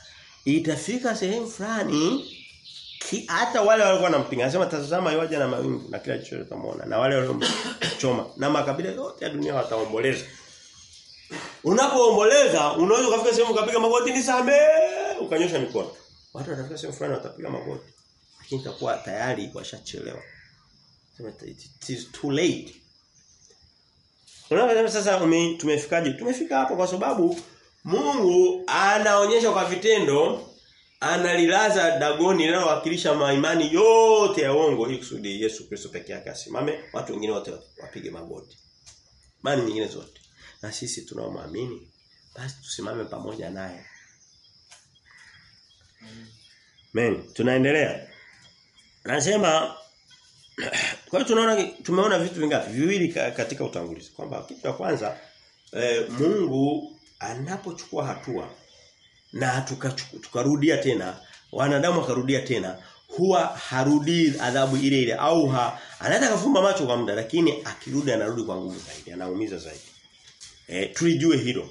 itafika sehemu fulani hata wale walikuwa wanampinga anasema tazama yoja na mawingu na kila jicho litamwona na wale waliomchoma na makabila yote ya dunia wataomboleza Unapoomboleza unaweza kufika sehemu ukapiga magoti nisamee ukanyosha mikono. Watu watafika sehemu fulani watapiga magoti. Lakini itakuwa tayari washachelewa. It is too late. unaweza sasa tumefikaje? Tumefika hapo kwa sababu Mungu anaonyesha kwa vitendo analilaza dagoni linalowakilisha maimani yote ya uongo ili kusudi Yesu Kristo peke yake asimame, watu wengine wote wapige magoti. Mani nyingine zote na sisi tunaomwamini basi tusimame pamoja naye. Amen. Tunaendelea. Anasema kwa hiyo tunaona tumeona vitu vingapi? Viwili katika utangulizi kwamba kitu cha kwanza e, Mungu anapochukua hatua na tukarudia tuka tena wanadamu wakarudia tena huwa harudi adhabu ile ile au ha, anaweza kufumba macho kwa muda lakini akirudi anarudi kwa nguvu zaidi anaumiza zaidi E, tulijue hilo.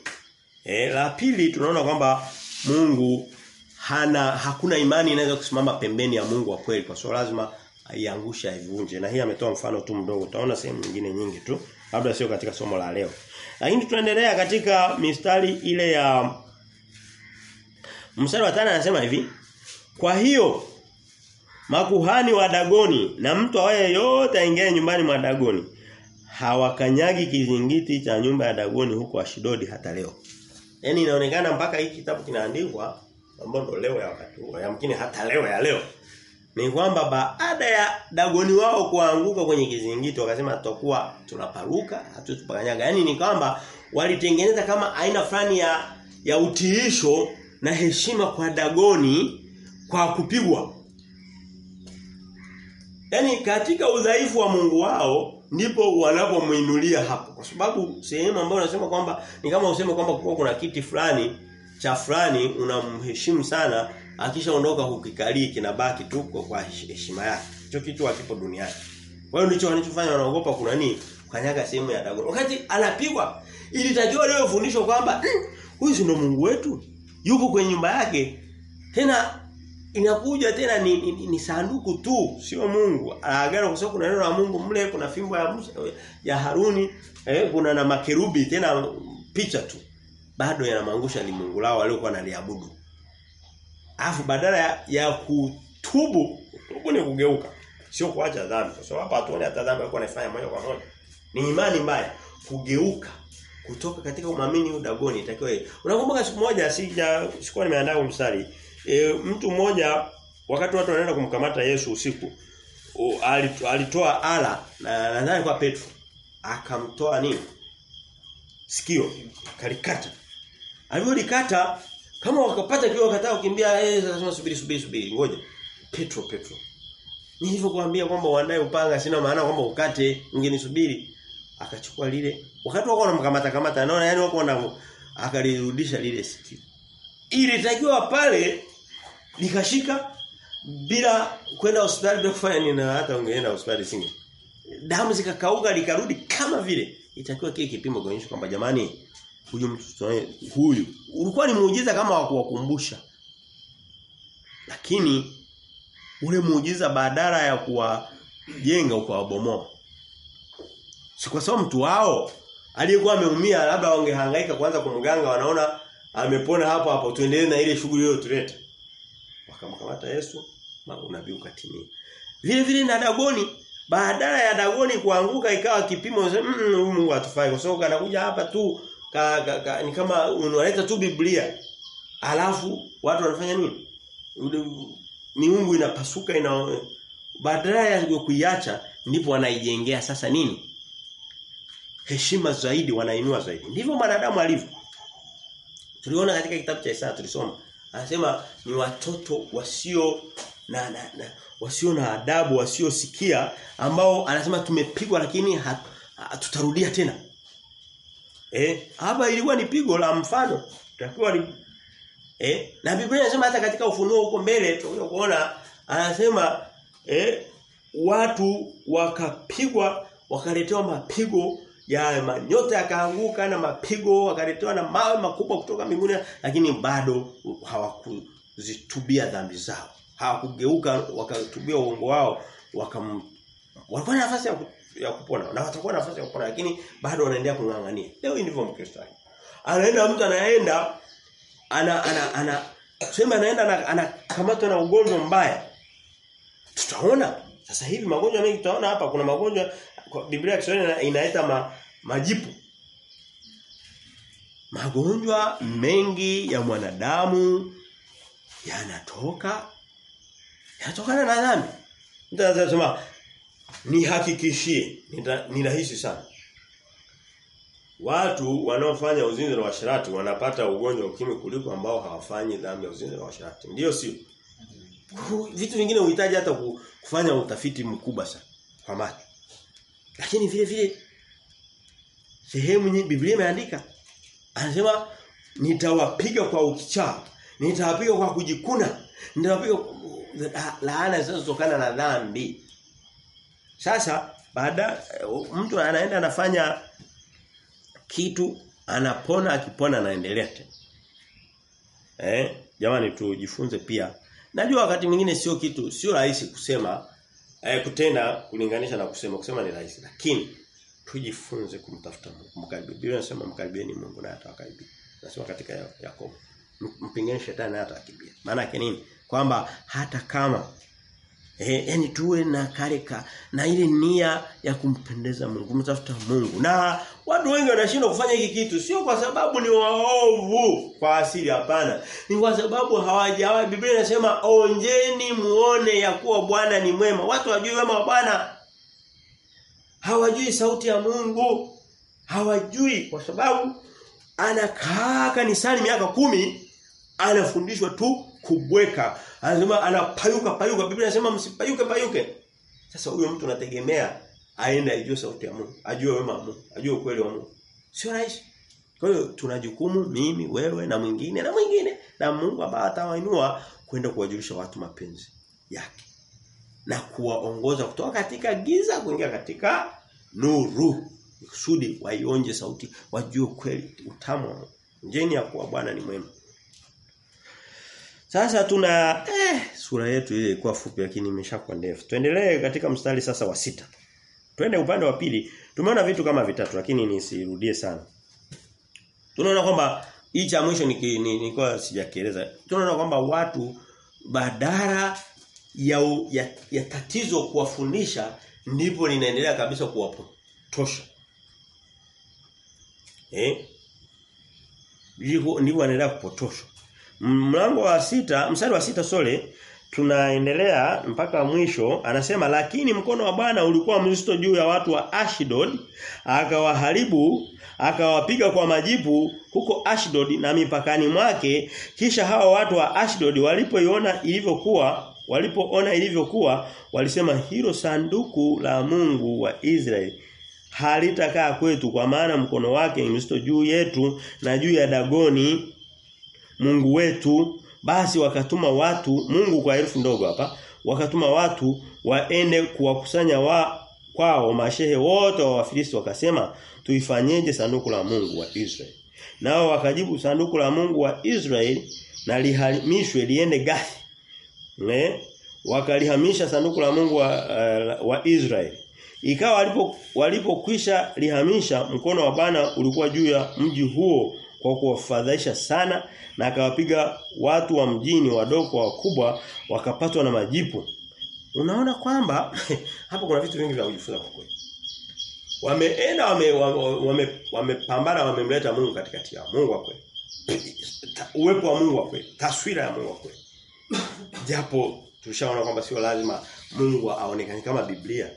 E, la pili tunaona kwamba Mungu hana hakuna imani inaweza kusimama pembeni ya Mungu wa kweli kwa sababu lazima aiangusha ivunje. Na hii ametoa mfano tu mdogo. Utaona sehemu nyingine nyingi tu. Labda sio katika somo la leo. Lakini tunaendelea katika mistari ile ya Mstari wa 5 anasema hivi. Kwa hiyo makuhani wa Dagoni na mtu awaye yote aingie nyumbani mwa Dagoni hawakanyagi kizingiti cha nyumba ya Dagoni huko Ashdodi hata leo. Yaani inaonekana mpaka hiki kitabu kinaandikwa ambapo leo ya wakati huo, yamkini hata leo ya leo. Ni kwamba baada ya Dagoni wao kuanguka kwenye kizingiti wakasema tutakuwa tunaparuka, hatutupakanyaga. Yaani ni kwamba walitengeneza kama aina fulani ya ya utiisho na heshima kwa Dagoni kwa kupigwa. Yaani katika udhaifu wa Mungu wao ndipo wanapomuinulia hapo. Kwa sababu sehemu ambayo unasema kwamba ni kama useme kwamba kwa kuna kiti fulani cha fulani unamheshimu sana akisha ondoka hukikalii kinabaki tu kwa heshima yake. Hicho kitu hakipo duniani. Hiyo ndicho wanachofanya wanaogopa kuna nini? Kanyaga sehemu ya Dagoni. Wakati anapigwa ilitakiwa leo fundisho kwamba huyu ndio Mungu wetu. Yuko kwenye nyumba yake. Tena inakuja tena ni, ni, ni sanduku tu sio Mungu. Agano kwa kuna neno la Mungu mle kuna fimbo ya Musa, ya Haruni, eh, kuna na makerubi tena picha tu. Bado yanamangusha ni Mungu lao waliokuwa wanaliabudu. Alafu badala ya, ya kutubu, tubu ni kugeuka. Sio kuacha dhambi. Kwa sababu hapa hatuone hata dhambi alikuwa anafanya moja kwa moja. Ni imani mbaya kugeuka kutoka katika umamini udagoni itakiwa. Unakumbuka siku moja sija sikuwa nimeandaa mstari. E, mtu mmoja wakati watu wanaenda kumkamata Yesu usiku alitoa ala na nadhani kwa Petro. Akamtoa nini? Sikio kalikata. Alivyolikata kama wakapata kile wakataa kukimbia eh lazima subiri subiri subiri ngoja. Petro Petro. Nilivyokuambia kwamba uandae upanga sina maana kwamba ukate ungenisubiri akachukua lile wakati wako wanamkamata kamata anaona yani wako na akalirudisha lile sikio ilitakiwa pale nikashika bila kwenda hospitali bila kufanya nini hata ungeenda hospitali singe. Damu zikakauka likarudi kama vile. Itakiwa kile kipimo kuonyesha kwamba jamani huyu mtu huyu ulikuwa ni muujiza kama wa kuwakumbusha. Lakini ule muujiza badala ya kuwajenga ukawabomoa. Si kwa sababu mtu wao aliyekuwa ameumia labda wangehangaika kwanza kumganga wanaona amepona hapo hapo tuendelee na ile shughuli hiyo tuleta. Wakamkamata Yesu na unabii ukatimia. Vile vile na Dagoni badala ya Dagoni kuanguka ikawa kipimo huyu mm, Mungu atufai kwa sababu anakuja hapa tu ka, ka, ka, ni kama unaleta tu Biblia. Alafu watu wanafanya nini? Miungu inapasuka ina badala ya kuiacha ndipo wanaijengea sasa nini? Heshima zaidi wanainua zaidi. Ndivyo mwanadamu alivyo. Tuliona katika kitabu cha Isaya tulisoma. Anasema ni watoto wasio na, na, na wasio na adabu, wasiosikia ambao anasema tumepigwa lakini tutarudia tena. Eh, hapa ilikuwa ni pigo la mfano. Takiwa ni eh, na Biblia inasema hata katika ufunuo huko mbele tutakuja kuona anasema eh, watu wakapigwa wakaletewa mapigo ya manyota yakaanguka na mapigo wakaletewa na mawe makubwa kutoka mbinguni lakini bado hawakuzitubia dhambi zao. Hawakugeuka wakatubia uongo wao wakam walikuwa na nafasi ya, ku, ya kupona na watakuwa na nafasi ya kupona lakini bado wanaendelea kungangania. Leo ndivyo mkristo. Anaenda mtu anaenda ana ana ana sema anaenda anakamatwa na ugonjwa mbaya. Tutaona. Sasa hivi magonjwa mengi tutaona hapa. Kuna magonjwa Biblia Kiswahili inaita ma, majipu. Magonjwa mengi ya mwanadamu yanatoka yanatokana na dhambi. Mtu anasema nihakikishie ni rahisi sana. Watu wanaofanya uzinzi na washirati wanapata ugonjwa ukimwi kuliko ambao hawafanyi dhambi ya uzinzi na washirati. Ndiyo sio? Vitu vingine uhitaji hata kufanya utafiti mkubwa sana kwa macho. Lakini vile vile sehemu nyingi Biblia imeandika anasema nitawapiga kwa ukichaa, nitawapiga kwa kujikuna, nitawapiga laana zinazotokana na dhambi. Sasa baada mtu anaenda anafanya kitu anapona akipona anaendelea tena. Eh, jamani tujifunze pia. Najua wakati mwingine sio kitu sio rahisi kusema eh, kutenda kulinganisha na kusema kusema ni rahisi lakini tujifunze kumtafuta Mungu. Mkaribie. Biblia inasema mkaribieni Mungu naye atawakaribia nasema katika Yakobo. Mpingeni shetani naye atakimbia maana yake nini? Kwamba hata kama eh yani tuwe na kareka na ile nia ya kumpendeza Mungu kumtafuta Mungu. Na watu wengi wanashindwa kufanya hiki kitu. Sio kwa sababu ni waovu kwa asili hapana. Ni kwa sababu hawajawa Biblia inasema onjeni muone ya kuwa Bwana ni mwema. Watu wajui wema wa Bwana hawajui sauti ya Mungu. Hawajui kwa sababu anakaa kanisani miaka kumi anafundishwa tu kubweka. Anasema anapayuka payuka. Biblia inasema msipayuke payuke. Sasa huyo mtu anategemea aende ajue sauti ya Mungu ajue wema wa Mungu ajue ukweli wa Mungu. Sio rahisi. Kwa hiyo tuna jukumu mimi wewe na mwingine na mwingine. Na Mungu ambaye atawainua kwenda kuwajulisha watu mapenzi yake na kuwaongoza kutoka katika giza kuingia katika nuru kusudi waionje sauti wajue kweli utamu njeni ya kuwa Bwana ni mwema sasa tuna eh, sura yetu ile ilikuwa fupi lakini imeshakuwa ndefu. Tuendelee katika mstari sasa wa sita. Twende upande wa pili. Tumeona vitu kama vitatu lakini nisirudie sana. Tunaona kwamba hii cha mwisho nilikuwa ni, sijakieleza. Tunaona kwamba watu badala ya, ya ya tatizo kuwafundisha ndipo linaendelea kabisa kuwapotosha. Eh? Ndivyo anaendelea kupotoshwa. Mlango wa sita, mstari wa sita sole tunaendelea mpaka mwisho anasema lakini mkono wa Bwana ulikuwa mzito juu ya watu wa Ashdod akawaharibu akawapiga kwa majipu huko Ashdod na mipakani mwake kisha hawa watu wa Ashdod walipoiona ilivyokuwa walipoona ilivyokuwa walisema hilo sanduku la Mungu wa Israeli halitakaa kwetu kwa maana mkono wake ni juu yetu na juu ya Dagoni Mungu wetu. Basi wakatuma watu Mungu kwa herufi ndogo hapa wakatuma watu waende kuwakusanya wa kwao mashehe wote wa Wafilisti wakasema tuifanyeje sanduku la Mungu wa Israeli? Nao wakajibu sanduku la Mungu wa Israeli na lihamishwe liende Gathi ne wakalihamisha sanduku la Mungu wa, uh, wa Israeli. Ikawa walipo walipokwisha lihamisha mkono wa Bwana ulikuwa juu ya mji huo kwa kuwafadhaisha sana na akawapiga watu wa mjini wadogo wakubwa wakapatwa na majipu. Unaona kwamba hapo kuna vitu vingi vya kujifunza kwa kweli. Wameenda wame wamepambana wame wamemleta Mungu katikati yao Mungu wa kweli. Uwepo wa Mungu wa kweli. Taswira ya Mungu wa kweli japo tushaona kwamba sio lazima Mungu aonekane kama Biblia.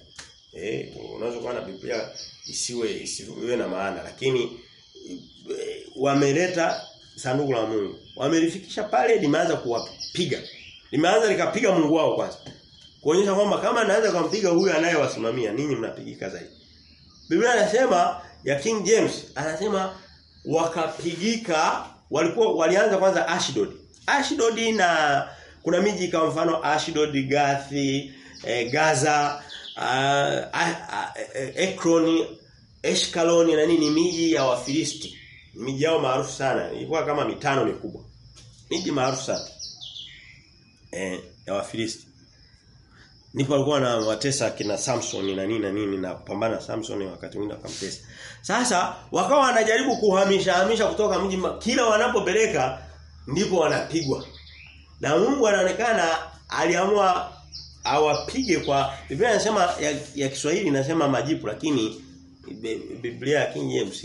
Eh unaweza kuwa na Biblia isiwe isiwe na maana lakini e, wameleta sanduku la Mungu. Wamelifikisha pale limeanza kuwapiga. Limeanza likapiga Mungu wao kwanza. Kuonyesha kwamba kama anaweza kumpiga huyu anayewasimamia ninyi mnapigika zaidi. Biblia inasema ya King James anasema wakapigika walikuwa walianza kwanza Ashdod. Ashdod na kuna miji kama mfano Ashdod, Gathi, eh, Gaza, uh, uh, Ekron, Eshkalon na nini miji ya Wafilisti. Miji yao maarufu sana. Ilikuwa kama mitano mikubwa. Miji maarufu sana. Eh, ya Wafilisti. Ndipo alikuwa na watesa kina Samson na nini na nini na kupambana Samson wakati mwingine akamtesa. Sasa wakawa wanajaribu kuhamisha hamisha kutoka mji kila wanapopeleka ndipo wanapigwa. Na Mungu anaonekana aliamua awapige kwa Biblia inasema ya, ya Kiswahili inasema majipu lakini Biblia ya King James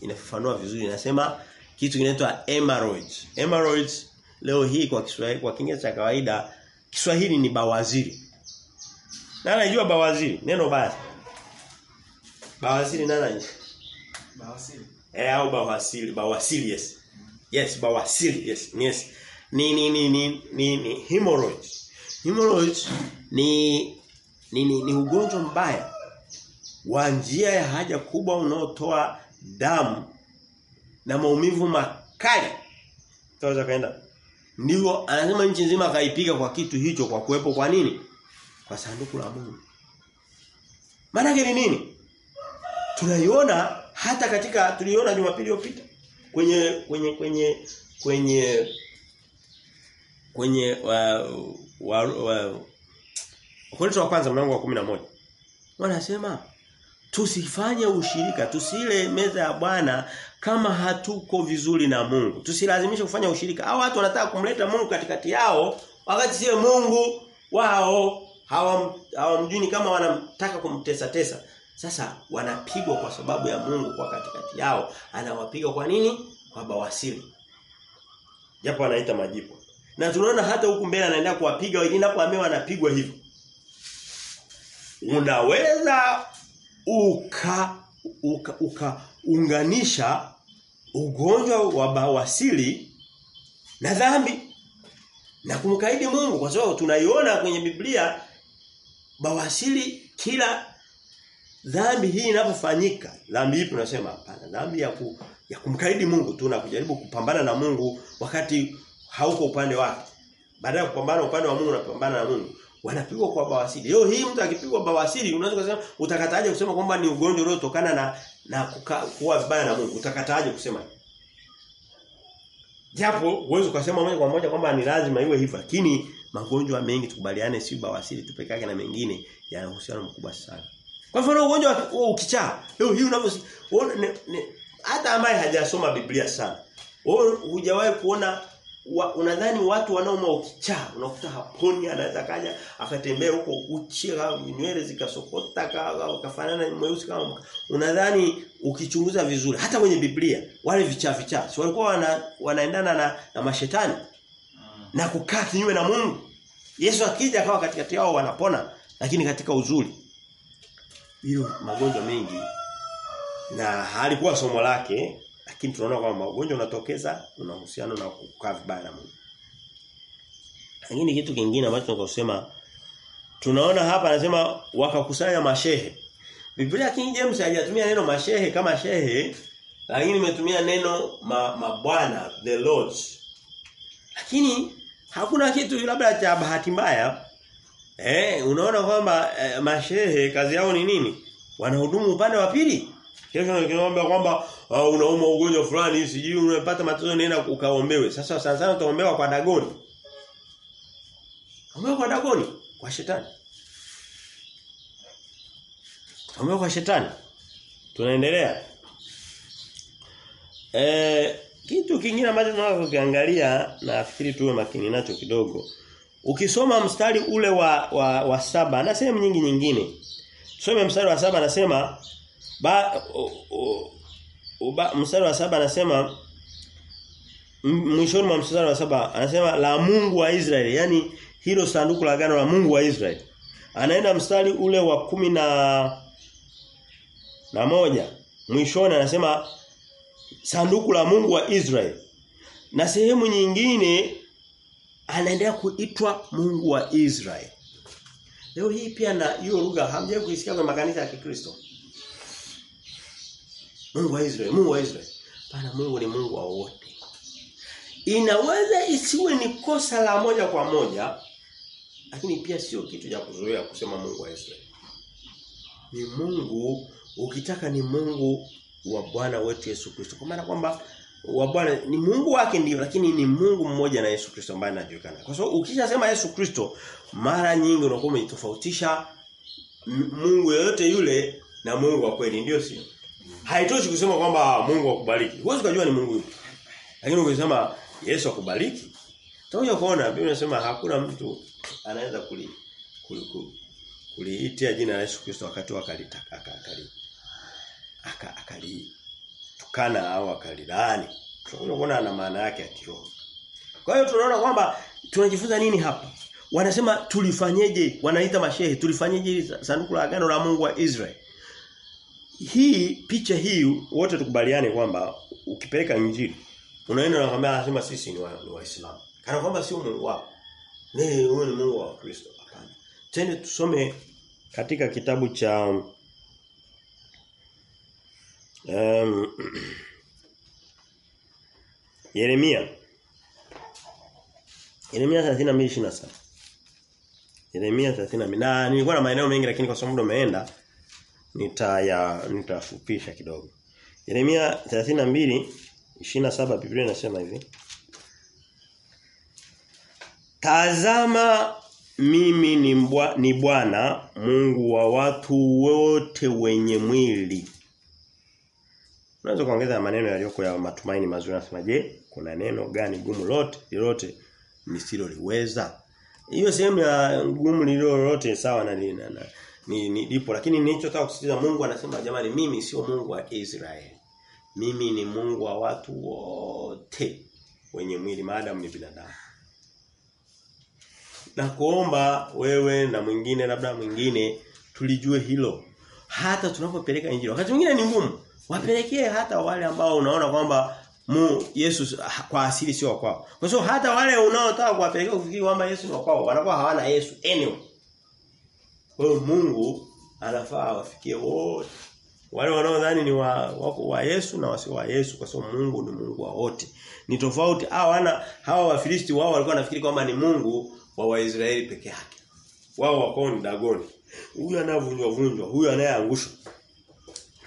inafafanua vizuri inasema kitu kinaitwa hemorrhoids. Hemorrhoids leo hii kwa Kiswahili kwa Kiingereza cha kawaida Kiswahili ni bawaziri. Na anajua bawaziri, neno basi. Bawaziri nani anajua? Eh au bawasiri, bawasiri yes. Yes, bawasiri yes. Yes. Ni ni ni ni ni, ni hemorrhoids. Hemorrhoids ni ni, ni, ni ugonjwa mbaya wa njia ya haja kubwa unaotoa damu na maumivu makali. Taweza kaenda. Ndivyo anasema nchi nzima akaipiga kwa kitu hicho kwa kuwepo kwa nini? Kwa sanduku la Mungu. Maana ni nini? Tunaiona hata katika tuliona Jumapili iliyopita kwenye kwenye kwenye kwenye kwenye wa wa, wa Wakorintho wa kwanza mlango wa 11. Wanasema tusifanye ushirika, tusile meza ya Bwana kama hatuko vizuri na Mungu. Tusilazimishe kufanya ushirika. Hao watu wanataka kumleta Mungu katikati yao wakati sio Mungu wao hawamjui kama wanamtaka kumtesa tesa. Sasa wanapigwa kwa sababu ya Mungu kwa katikati yao. Anawapiga kwa nini? Kwa bawasili Japo anaita majipu. Na tunaona hata huku mbele anaendelea kuwapiga wengine napoambiwa anapigwa hivyo. Unaweza uka uka, uka unganisha ugonjwa wa bawasili na dhambi. Na kumkaidi Mungu kwa sababu tunaiona kwenye Biblia bawasili kila dhambi hii inapofanyika. Dhambi hii tunasema? Hapana dhambi ya ku, ya kumkaidi Mungu tu na kujaribu kupambana na Mungu wakati hauko upande wake baada ya kupambana upande wa Mungu unapambana na Mungu. Wanapigwa kwa bawasiri. Leo hii mtu akipigwa bawasiri unaweza kusema utakataje kusema kwamba ni ugonjwa uliotokana na na kuwa vibaya na Mungu? Utakataje kusema? Japo uwezo ukasema moja kwa moja kwamba ni lazima iwe hivyo lakini magonjwa mengi tukubaliane si bawasiri tu pekee yake na mengine yana uhusiano mkubwa sana. Kwa mfano ugonjwa wa ukichaa leo hii unavyosema hata ambaye hajasoma Biblia sana. Wewe hujawahi kuona wa, unadhani watu wanaoma ukichaa unakuta haponi anaweza kaja akatembea huko uchi nywele zikasokota akafanana mweusi kama unadhani ukichunguza vizuri hata kwenye Biblia wale vichaa vichaa si walikuwa wana, wanaendana na, na mashetani? Na kukaa kinyume na Mungu. Yesu akija akawa katikati yao wanapona lakini katika uzuri. Hiyo magonjwa mengi. Na halikuwa somo lake lakini tunaona kwamba magonjwa unatokeza una uhusiano na kukaa vibaya na Mungu. Lakini kitu kingine ambacho tunakosema tunaona hapa anasema wakakusanya mashehe. Biblia King James haijatumia neno mashehe kama shehe lakini imetumia neno ma, mabwana the lords Lakini hakuna kitu labda cha bahati mbaya. Eh, unaona kwamba eh, mashehe kazi yao ni nini? Wanahudumu upande wa pili. Kesho nikiomba kwamba uh, unauma ugonjwa fulani, sijui unapata matatizo nenda ukaombewe. Sasa sana sana utaombewa kwa dagoni. Ombewa kwa dagoni, kwa shetani. Ombewa kwa shetani. Tunaendelea. Eh, kitu kingine ambacho tunataka kukiangalia nafikiri tuwe makini nacho kidogo. Ukisoma mstari ule wa wa, wa saba na sehemu nyingi nyingine. Tusome mstari wa saba anasema ba mstari wa saba anasema mwishoni mwa msari wa saba anasema la Mungu wa Israeli, yani hilo sanduku la agano la Mungu wa Israeli. Anaenda mstari ule wa kumi na na moja mwishoni anasema sanduku la Mungu wa Israeli. Na sehemu nyingine anaendelea kuitwa Mungu wa Israeli. Leo hii pia na hiyo lugha hamjawahi kuisikia kwenye makanisa ya Kikristo. Mungu wa Israeli, Mungu wa Israeli. Bana Mungu ni Mungu wa wote. Inaweza isiwe ni kosa la moja kwa moja lakini pia sio kitu cha kuzoea kusema Mungu wa Israeli. Ni Mungu ukitaka ni Mungu wa Bwana wetu Yesu Kristo. Kwa maana kwamba wa Bwana ni Mungu wake ndio lakini ni Mungu mmoja na Yesu Kristo ambaye anajulikana. Kwa sababu ukishasema Yesu Kristo mara nyingi unakuwa umetofautisha Mungu yeyote yule na Mungu wa kweli ndio sio. Haitoshi kusema kwamba Mungu akubariki. Huwezi kujua ni Mungu yupi. Lakini ukisema Yesu akubariki, utakuja kuona Biblia inasema hakuna mtu anaweza kuli kuliitia kuli, jina la Yesu Kristo wakati wakalitaka akali aka akali tukana au akalilaani. Tunaona kuona ana maana yake ya kiroho. Kwa hiyo tunaona kwamba tunajifunza nini hapa? Wanasema tulifanyeje? Wanaita mashehe, tulifanyeje sanduku la agano la Mungu wa Israeli? Hii picha hii wote tukubaliane kwamba ukipeleka injili unaenda na kwamba anasema sisi ni waislamu. Wa Kana kwamba sio Mungu wao. Ni wewe ni Mungu wa Kristo. Hapana. Tena tusome katika kitabu cha um, Yeremia Yeremia 32:27 Yeremia 32 na nilikuwa na maeneo mengi lakini kwa sababu umeenda nitaya nitafupisha kidogo. Yeremia 32 27 Biblia inasema hivi. Tazama mimi ni Bwana Mungu wa watu wote wenye mwili. Unaweza kuongeza maneno yaliyoko ya matumaini mazuri nasema je, kuna neno gani gumu lote lolote nisiloliweza? Hiyo sehemu ya gumu lilo lote sawa na lina na, ni, ni lakini nilichotaka kusisitiza Mungu anasema jamani mimi sio Mungu wa Israeli. Mimi ni Mungu wa watu wote wenye mwili maadamu ni binadamu. Na kuomba wewe na mwingine labda mwingine tulijue hilo. Hata tunapopeleka injili. Wakati mwingine ni ngumu. Wapelekee hata wale ambao unaona kwamba mu Yesu kwa asili sio kwao. Kwa sababu hata wale unaotaka kuwapelekea kufikiri kwamba Yesu ni kwao wanakuwa hawana Yesu anyway. Kwa hiyo Mungu anafaa awafikie wote. Wale wanaodhani ni wa, wako wa Yesu na wasio wa Yesu kwa sababu Mungu ni Mungu wa wote. Ni tofauti hawa hawa Wafilisti wao walikuwa wanafikiri kwamba ni Mungu wa Waisraeli peke yake. Wao wako ni Dagoni. Huyu anavunjwa vunjwa, huyu anayeangushwa.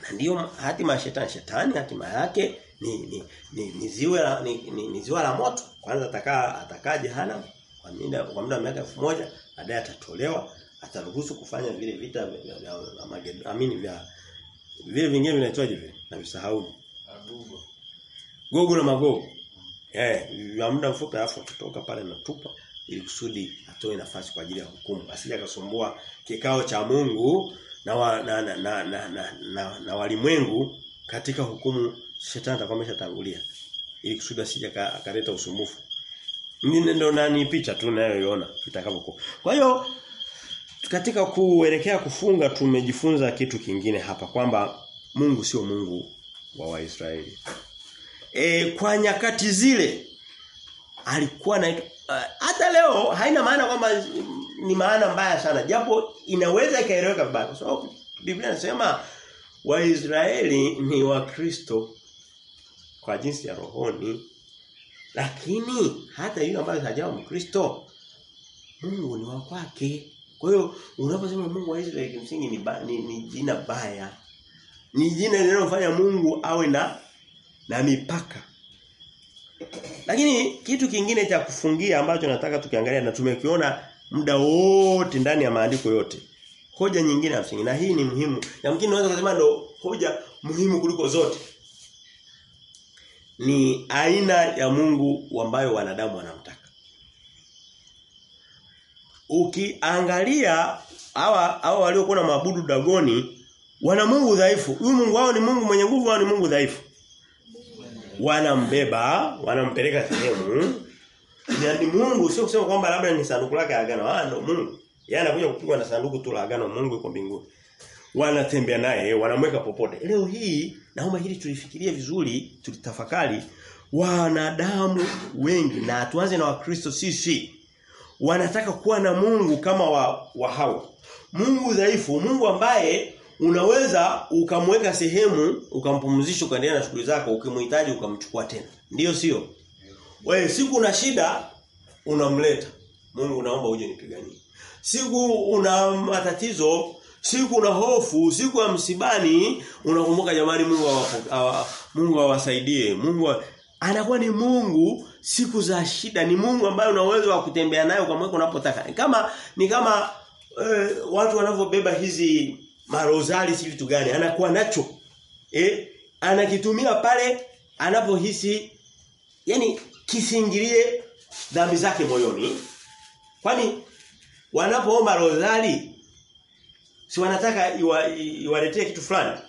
Na ndio hatima shetani shetani hatima yake ni ni ni, ni ziwa la ni, ni, ni ziwa la moto. Kwanza atakaa atakaa jehanamu kwa muda kwa muda wa miaka 1000 baadaye atatolewa ataruhusu kufanya vile vita vya vya amini vya vile vingine vinaitwaje vile? Na visahau. Gogo na magogo. Eh ya muda mfupi afu kutoka pale na tupa ili kusudi atoe nafasi kwa ajili ya hukumu. Asije akasumbua kikao cha Mungu na wa, na, na, na, na, na, na, na walimwengu katika hukumu. Shetani atakuwa ameshatangulia ili kusudi asije akaleta usumbufu. Mimi ndo nani picha tu nayoiona itakavyokuwa. Kwa hiyo katika kuelekea kufunga tumejifunza kitu kingine hapa kwamba Mungu sio Mungu wa Waisraeli. E, kwa nyakati zile alikuwa na uh, hata leo haina maana kwamba ni maana mbaya sana japo inaweza ikaeleweka vibaya kwa sababu Biblia inasema Waisraeli ni Wakristo kwa jinsi ya rohoni Lakini hata yule ambaye hajawa Mkristo Mungu ni wa kwake. Kwa hiyo unaposema Mungu wa Israeli kimsingi ni, ba, ni, ni jina baya. Ni jina linalofanya Mungu awe na na mipaka. Lakini kitu kingine cha kufungia ambacho nataka tukiangalia na tumekiona muda wote ndani ya maandiko yote. Hoja nyingine msingi na hii ni muhimu. Yamkini unaweza kusema ndo hoja muhimu kuliko zote. Ni aina ya Mungu ambayo wanadamu wanamtaka. Ukiangalia hawa hawa waliokuwa na maabudu dagoni wana Mungu dhaifu. Huyu Mungu wao ni Mungu mwenye nguvu au ni Mungu dhaifu? Wanambeba, wanampeleka sehemu. Ni Mungu sio kusema kwamba labda ni sanduku lake agano. Ah ndo Mungu. Yeye anakuja kupigwa na sanduku tu la agano Mungu yuko mbinguni. Wanatembea naye, wanamweka popote. Leo hii naomba hili tulifikirie vizuri, tulitafakari wanadamu wengi na tuanze na wakristo sisi wanataka kuwa na Mungu kama wa, wa hawa. Mungu dhaifu, Mungu ambaye unaweza ukamweka sehemu, ukampumzisha ukaendelea na shughuli zako, ukimhitaji ukamchukua tena. Ndiyo sio? Wewe siku una shida unamleta. Mungu naomba uje nipiganie. Siku una matatizo, siku una hofu, siku ya msibani, unakumbuka jamani Mungu awa, Mungu awasaidie. Mungu wa, anakuwa ni Mungu siku za shida ni Mungu ambaye una uwezo wa kutembea naye mweko unapotaka. Ni kama ni kama eh, watu wanavyobeba hizi marozali si vitu gani anakuwa nacho. Eh anakitumia pale anapohisi yani kisingilie dhambi zake moyoni. Kwani wanapoomba rozali si wanataka iwaletee iwa kitu fulani?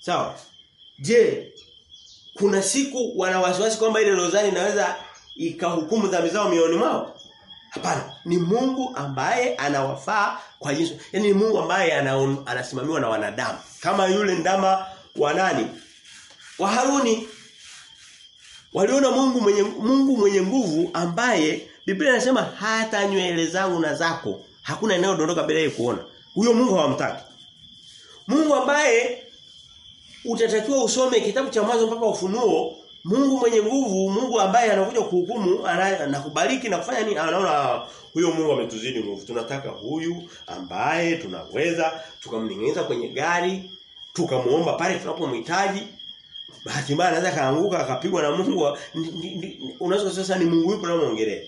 Sawa? Je, kuna siku wana wasiwasi kwamba ile rozari inaweza ikahukumu dhambi zao mioyoni mwao? Hapana, ni Mungu ambaye anawafaa kwa jinsi. Yaani ni Mungu ambaye ana, anasimamiwa na wanadamu. Kama yule ndama wa nani? Wa Haruni. Waliona Mungu mwenye Mungu mwenye nguvu ambaye Biblia inasema hata nywele zangu na zako hakuna inayodondoka bila yeye kuona. Huyo Mungu hawamtaki. Mungu ambaye utatakiwa usome kitabu cha mwanzo mpaka ufunuo Mungu mwenye nguvu, Mungu ambaye anakuja kuhukumu, anakubariki na kufanya nini? Anaona huyo Mungu ametuzidi nguvu. Tunataka huyu ambaye tunaweza tukamning'iniza kwenye gari, tukamuomba pale tunapomhitaji. Bahati mbaya anaweza kaanguka akapigwa na Mungu. Unaweza sasa ni Mungu yupo unamuongelea.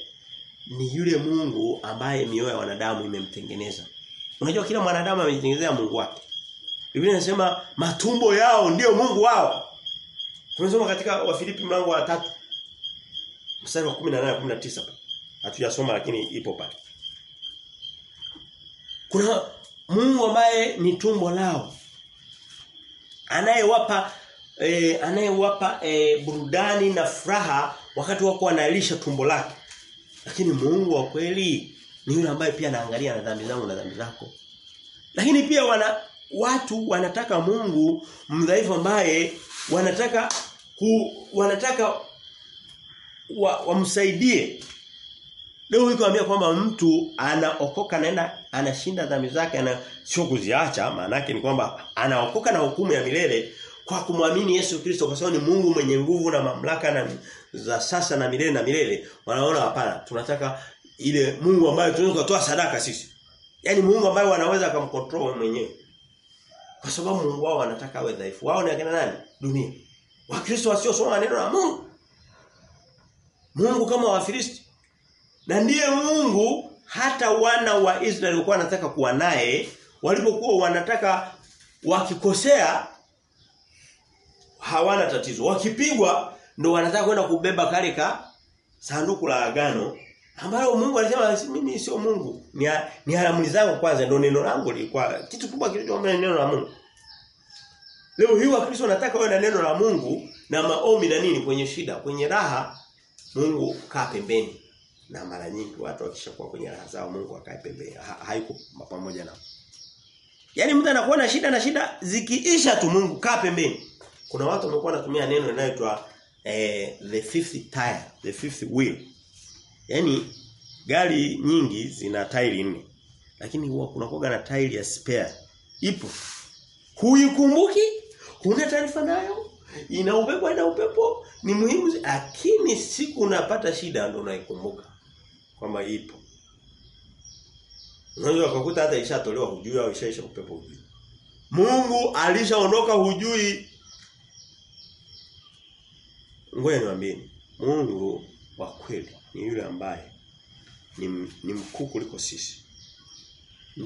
Ni yule Mungu ambaye mioyo ya wanadamu imemtengeneza. Unajua kila mwanadamu amejitengenezea Mungu wake. Biblia inasema matumbo yao ndiyo Mungu wao. Tumesoma katika Wafilipi mlango wa tatu mstari wa 18 19 Hatujasoma lakini ipo pale. Kuna Mungu ambaye ni tumbo lao. Anayewapa e, anayewapa e, burudani na furaha wakati wako wanalisha tumbo lake. Lakini Mungu wa kweli ni yule ambaye pia anaangalia na dhambi zangu na dhambi zako. Lakini pia wana watu wanataka Mungu mdhaifu ambaye wanataka ku, wanataka wamsaidie. Wa Leo hii ambia kwamba mtu anaokoka naenda anashinda dhambi zake ana sio kuziacha maana yake ni kwamba anaokoka na hukumu ya milele kwa kumwamini Yesu Kristo kwa sababu ni Mungu mwenye nguvu na mamlaka na za sasa na milele na milele. Wanaona hapana tunataka ile Mungu ambaye tunaweza kutoa sadaka sisi. yani Mungu ambaye wanaweza akamcontrol mwenyewe. Kwa sababu Mungu wao wanataka awe dhaifu. Wao ni akina nani? Dunia. Wakristo wasiosoma neno la Mungu. Mungu kama Wafilisti. Na ndiye Mungu hata wana wa Israeli walikuwa wanataka kuwa naye walipokuwa wanataka wakikosea hawana tatizo. Wakipigwa ndo wanataka kwenda kubeba kale ka sanduku la agano ambalo Mungu alisema mimi sio Mungu. Ni ni haramuni zangu kwanza ndio neno langu lilikuwa kitu kubwa kilichoomba neno la Mungu. Leo hii Wakristo wanataka wawe na neno la Mungu na maombi na nini kwenye shida, kwenye raha Mungu kaa pembeni. Na mara nyingi watu wakishakuwa kwenye raha zao Mungu akae pembeni. Ha, haiko pamoja nao. Yaani mtu anakuwa na shida na shida zikiisha tu Mungu kaa pembeni. Kuna watu wamekuwa wanatumia neno linaloitwa eh, the fifth tire, the fifth wheel. Yaani gari nyingi zina tairi nne. Lakini huwa kuna koga na tairi ya spare. Ipo. Huikumbuki? Huna taarifa nayo? ina upepo ina upepo ni muhimu lakini siku unapata shida ndio unaikumbuka kwamba ipo unaweza kukuta hata ishatolewa hujui au ishaisha upepo hujui Mungu alishaondoka hujui Ngoja niwaambie Mungu wa kweli ni yule ambaye ni, ni mkuu kuliko sisi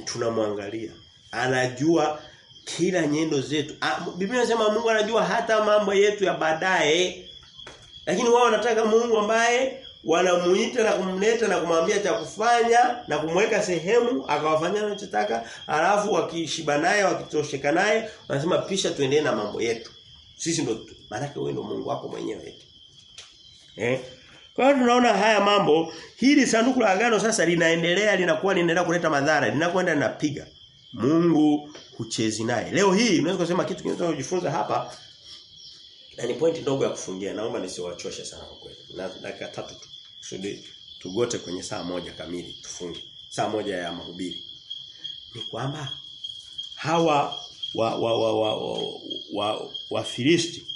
tunamwangalia anajua kila nyendo zetu. Biblia inasema Mungu anajua hata mambo yetu ya baadaye. Lakini wao wanataka Mungu ambaye wanamuita na kumleta na kumwambia cha kufanya na kumweka sehemu akawafanyia anachotaka alafu wakishiba naye wakitosheka naye wanasema pisha tuendelee na mambo yetu. Sisi ndo maana wewe ndo Mungu wako mwenyewe. Eh? Kwa hiyo tunaona haya mambo hili sanduku la agano sasa linaendelea linakuwa linaendelea kuleta madhara linakwenda linapiga. Mungu huchezi naye. Leo hii unaweza kusema kitu kinachotaka kujifunza hapa na ni pointi ndogo ya kufungia. Naomba nisiwachoshe sana kwa kweli. Na dakika tatu tu. Kusudi tugote kwenye saa moja kamili tufunge. Saa moja ya mahubiri. Ni kwamba hawa wa wa wa wa, wa, wa, wa Filisti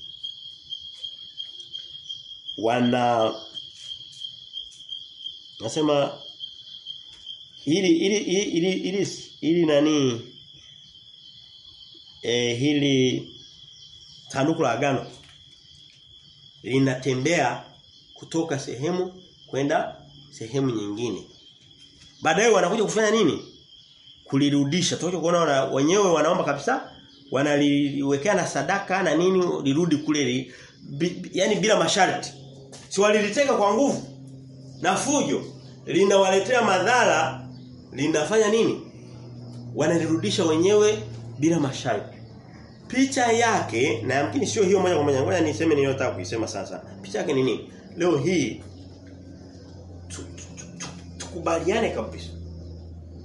wana nasema ili ili ili ili ili nani eh hili sanduku la agano linatembea kutoka sehemu kwenda sehemu nyingine. Baadaye wanakuja kufanya nini? Kulirudisha. Tunachokuona wenyewe wanaomba kabisa wanaliwekea na sadaka na nini lirudi kule li, bi, yani bila masharti. Si waliliteka kwa nguvu na fujo linawaletea madhara linafanya nini? Wanalirudisha wenyewe bila masharti. Picha yake na yamkini sio hiyo moja kwa moja. Ngoja niseme niliyotaka kuisema sasa. Picha yake ni nini? Leo hii tukubaliane kabisa.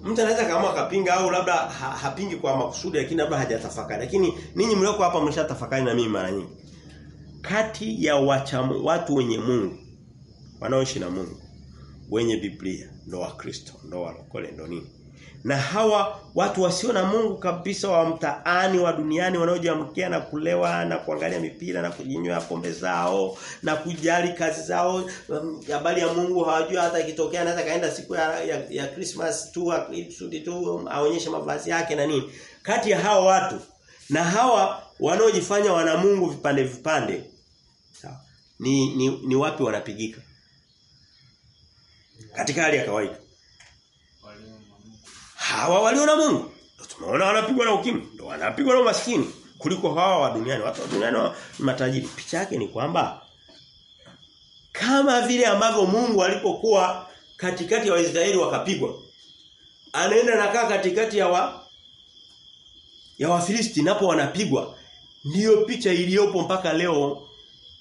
Mtu anaweza kama akapinga au labda ha, hapingi kwa makusudi lakini labda hajatafakari. Lakini ninyi mlioko hapa mmeshatafakari na mimi mara nyingi. Kati ya wachamu, watu wenye Mungu wanaoishi na Mungu wenye Biblia ndo wa Kristo ndo walokole ndo nini. Na hawa watu wasio na Mungu kabisa wa mtaani wa duniani wanaojiamkia na kulewa na kuangalia mipira na kujinywa pombe zao na kujali kazi zao habari um, ya Mungu hawajui hata ikitokea anaweza kaenda siku ya, ya, ya Christmas tu kusudi tu aonyeshe mavazi yake na nini. Kati ya hawa watu na hawa wanaojifanya wana Mungu vipande vipande ni, ni ni wapi wanapigika katika hali ya kawaida. Hawa waliona Mungu. Tumeona wanapigwa na ukimu ndio wanapigwa na umaskini kuliko hawa wa duniani. Watu wa duniani ni matajiri. Picha yake ni kwamba kama vile ambavyo Mungu alipokuwa katikati ya wa Waisraeli wakapigwa anaenda nakaa katikati ya wa ya Wafilisti napo wanapigwa ndiyo picha iliyopo mpaka leo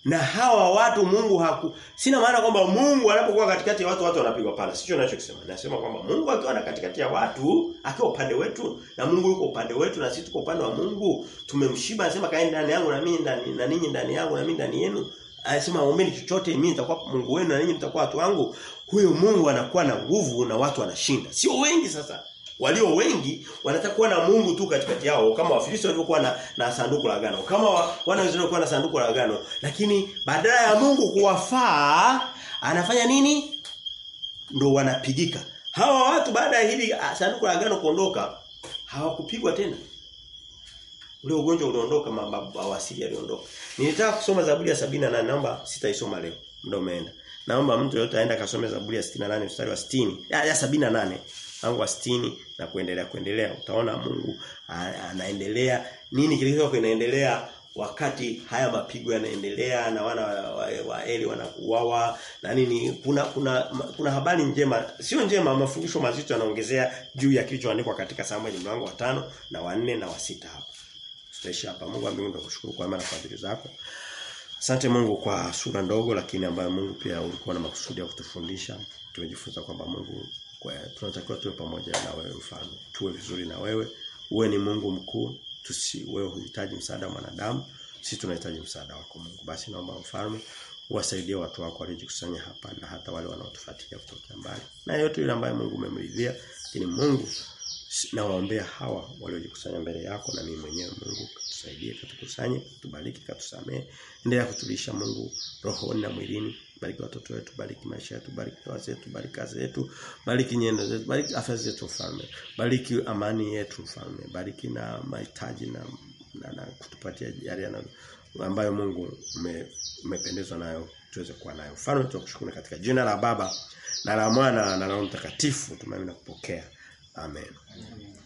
na hawa watu Mungu haku sina maana kwamba Mungu anapokuwa katikati ya watu watu wanapigwa pala. Sicho ninachokisema. Nasema kwamba Mungu akiwa na katikati ya watu akiwa upande wetu na Mungu yuko upande wetu na sisi tuko upande wa Mungu tumemshiba anasema kaeni ndani yangu na mimi ndani na ninyi ndani yangu na mimi ndani yenu. Anasema ombeni chochote mimi nitakuwa Mungu wenu na ninyi mtakuwa watu wangu. Huyo Mungu anakuwa na nguvu na watu wanashinda. Sio wengi sasa walio wengi wanataka kuwa na Mungu tu katikati yao kama Wafilisti walivyokuwa na, na sanduku la agano kama wa, wana walivyokuwa na sanduku la agano. Lakini badala ya Mungu kuwafaa anafanya nini? Ndio wanapigika. Hawa watu baada ya hili sanduku la agano kuondoka hawakupigwa tena. Ule ugonjwa uliondoka mababu awasili aliondoka nilitaka kusoma Zaburi ya 78 namba sitaisoma leo Ndio umeenda. Naomba mtu yote aenda akasome Zaburi ya 68 mstari wa 60 ya, ya 78 angwa wa 60 na kuendelea kuendelea. Utaona Mungu anaendelea. Nini kilicho kinaendelea? Wakati haya mapigo yanaendelea na wana wa, wa, Eli wanakuuawa na nini kuna kuna kuna habari njema sio njema mafundisho mazito yanaongezea juu ya kilichoandikwa katika Samueli mlango wa tano na wa nne na wa sita hapa tutaisha hapa. Mungu ambaye ndakushukuru kwa maana fadhili zako. Asante Mungu kwa sura ndogo lakini ambayo Mungu pia ulikuwa na makusudi ya kutufundisha. Tumejifunza kwamba Mungu kwa tunatakiwa tuwe pamoja na wewe mfano tuwe vizuri na wewe. Uwe ni Mungu mkuu. Tusi wewe huhitaji msaada wa mwanadamu. Sisi tunahitaji msaada wako Mungu. Basi naomba mfalme uwasaidie watu wako waliojikusanya hapa na hata wale wanaotufuatilia kutoka mbali. Na yote yule ambaye Mungu umemridhia. Lakini Mungu nawaombea hawa waliojikusanya mbele yako na mimi mwenyewe Mungu tusaidie katukusanye tubariki katusamee endelea kutulisha Mungu rohoni na mwilini bariki watoto wetu bariki maisha yetu bariki wazee wetu bariki kazi yetu, bariki nyendo zetu bariki afya zetu mfalme bariki amani yetu mfalme bariki na mahitaji na na, na kutupatia yale ambayo Mungu umependezwa nayo tuweze kuwa nayo. Mfalme tunakushukuru katika jina la baba na la mwana na la mtakatifu. Tumeamini na kupokea. Amen, amen.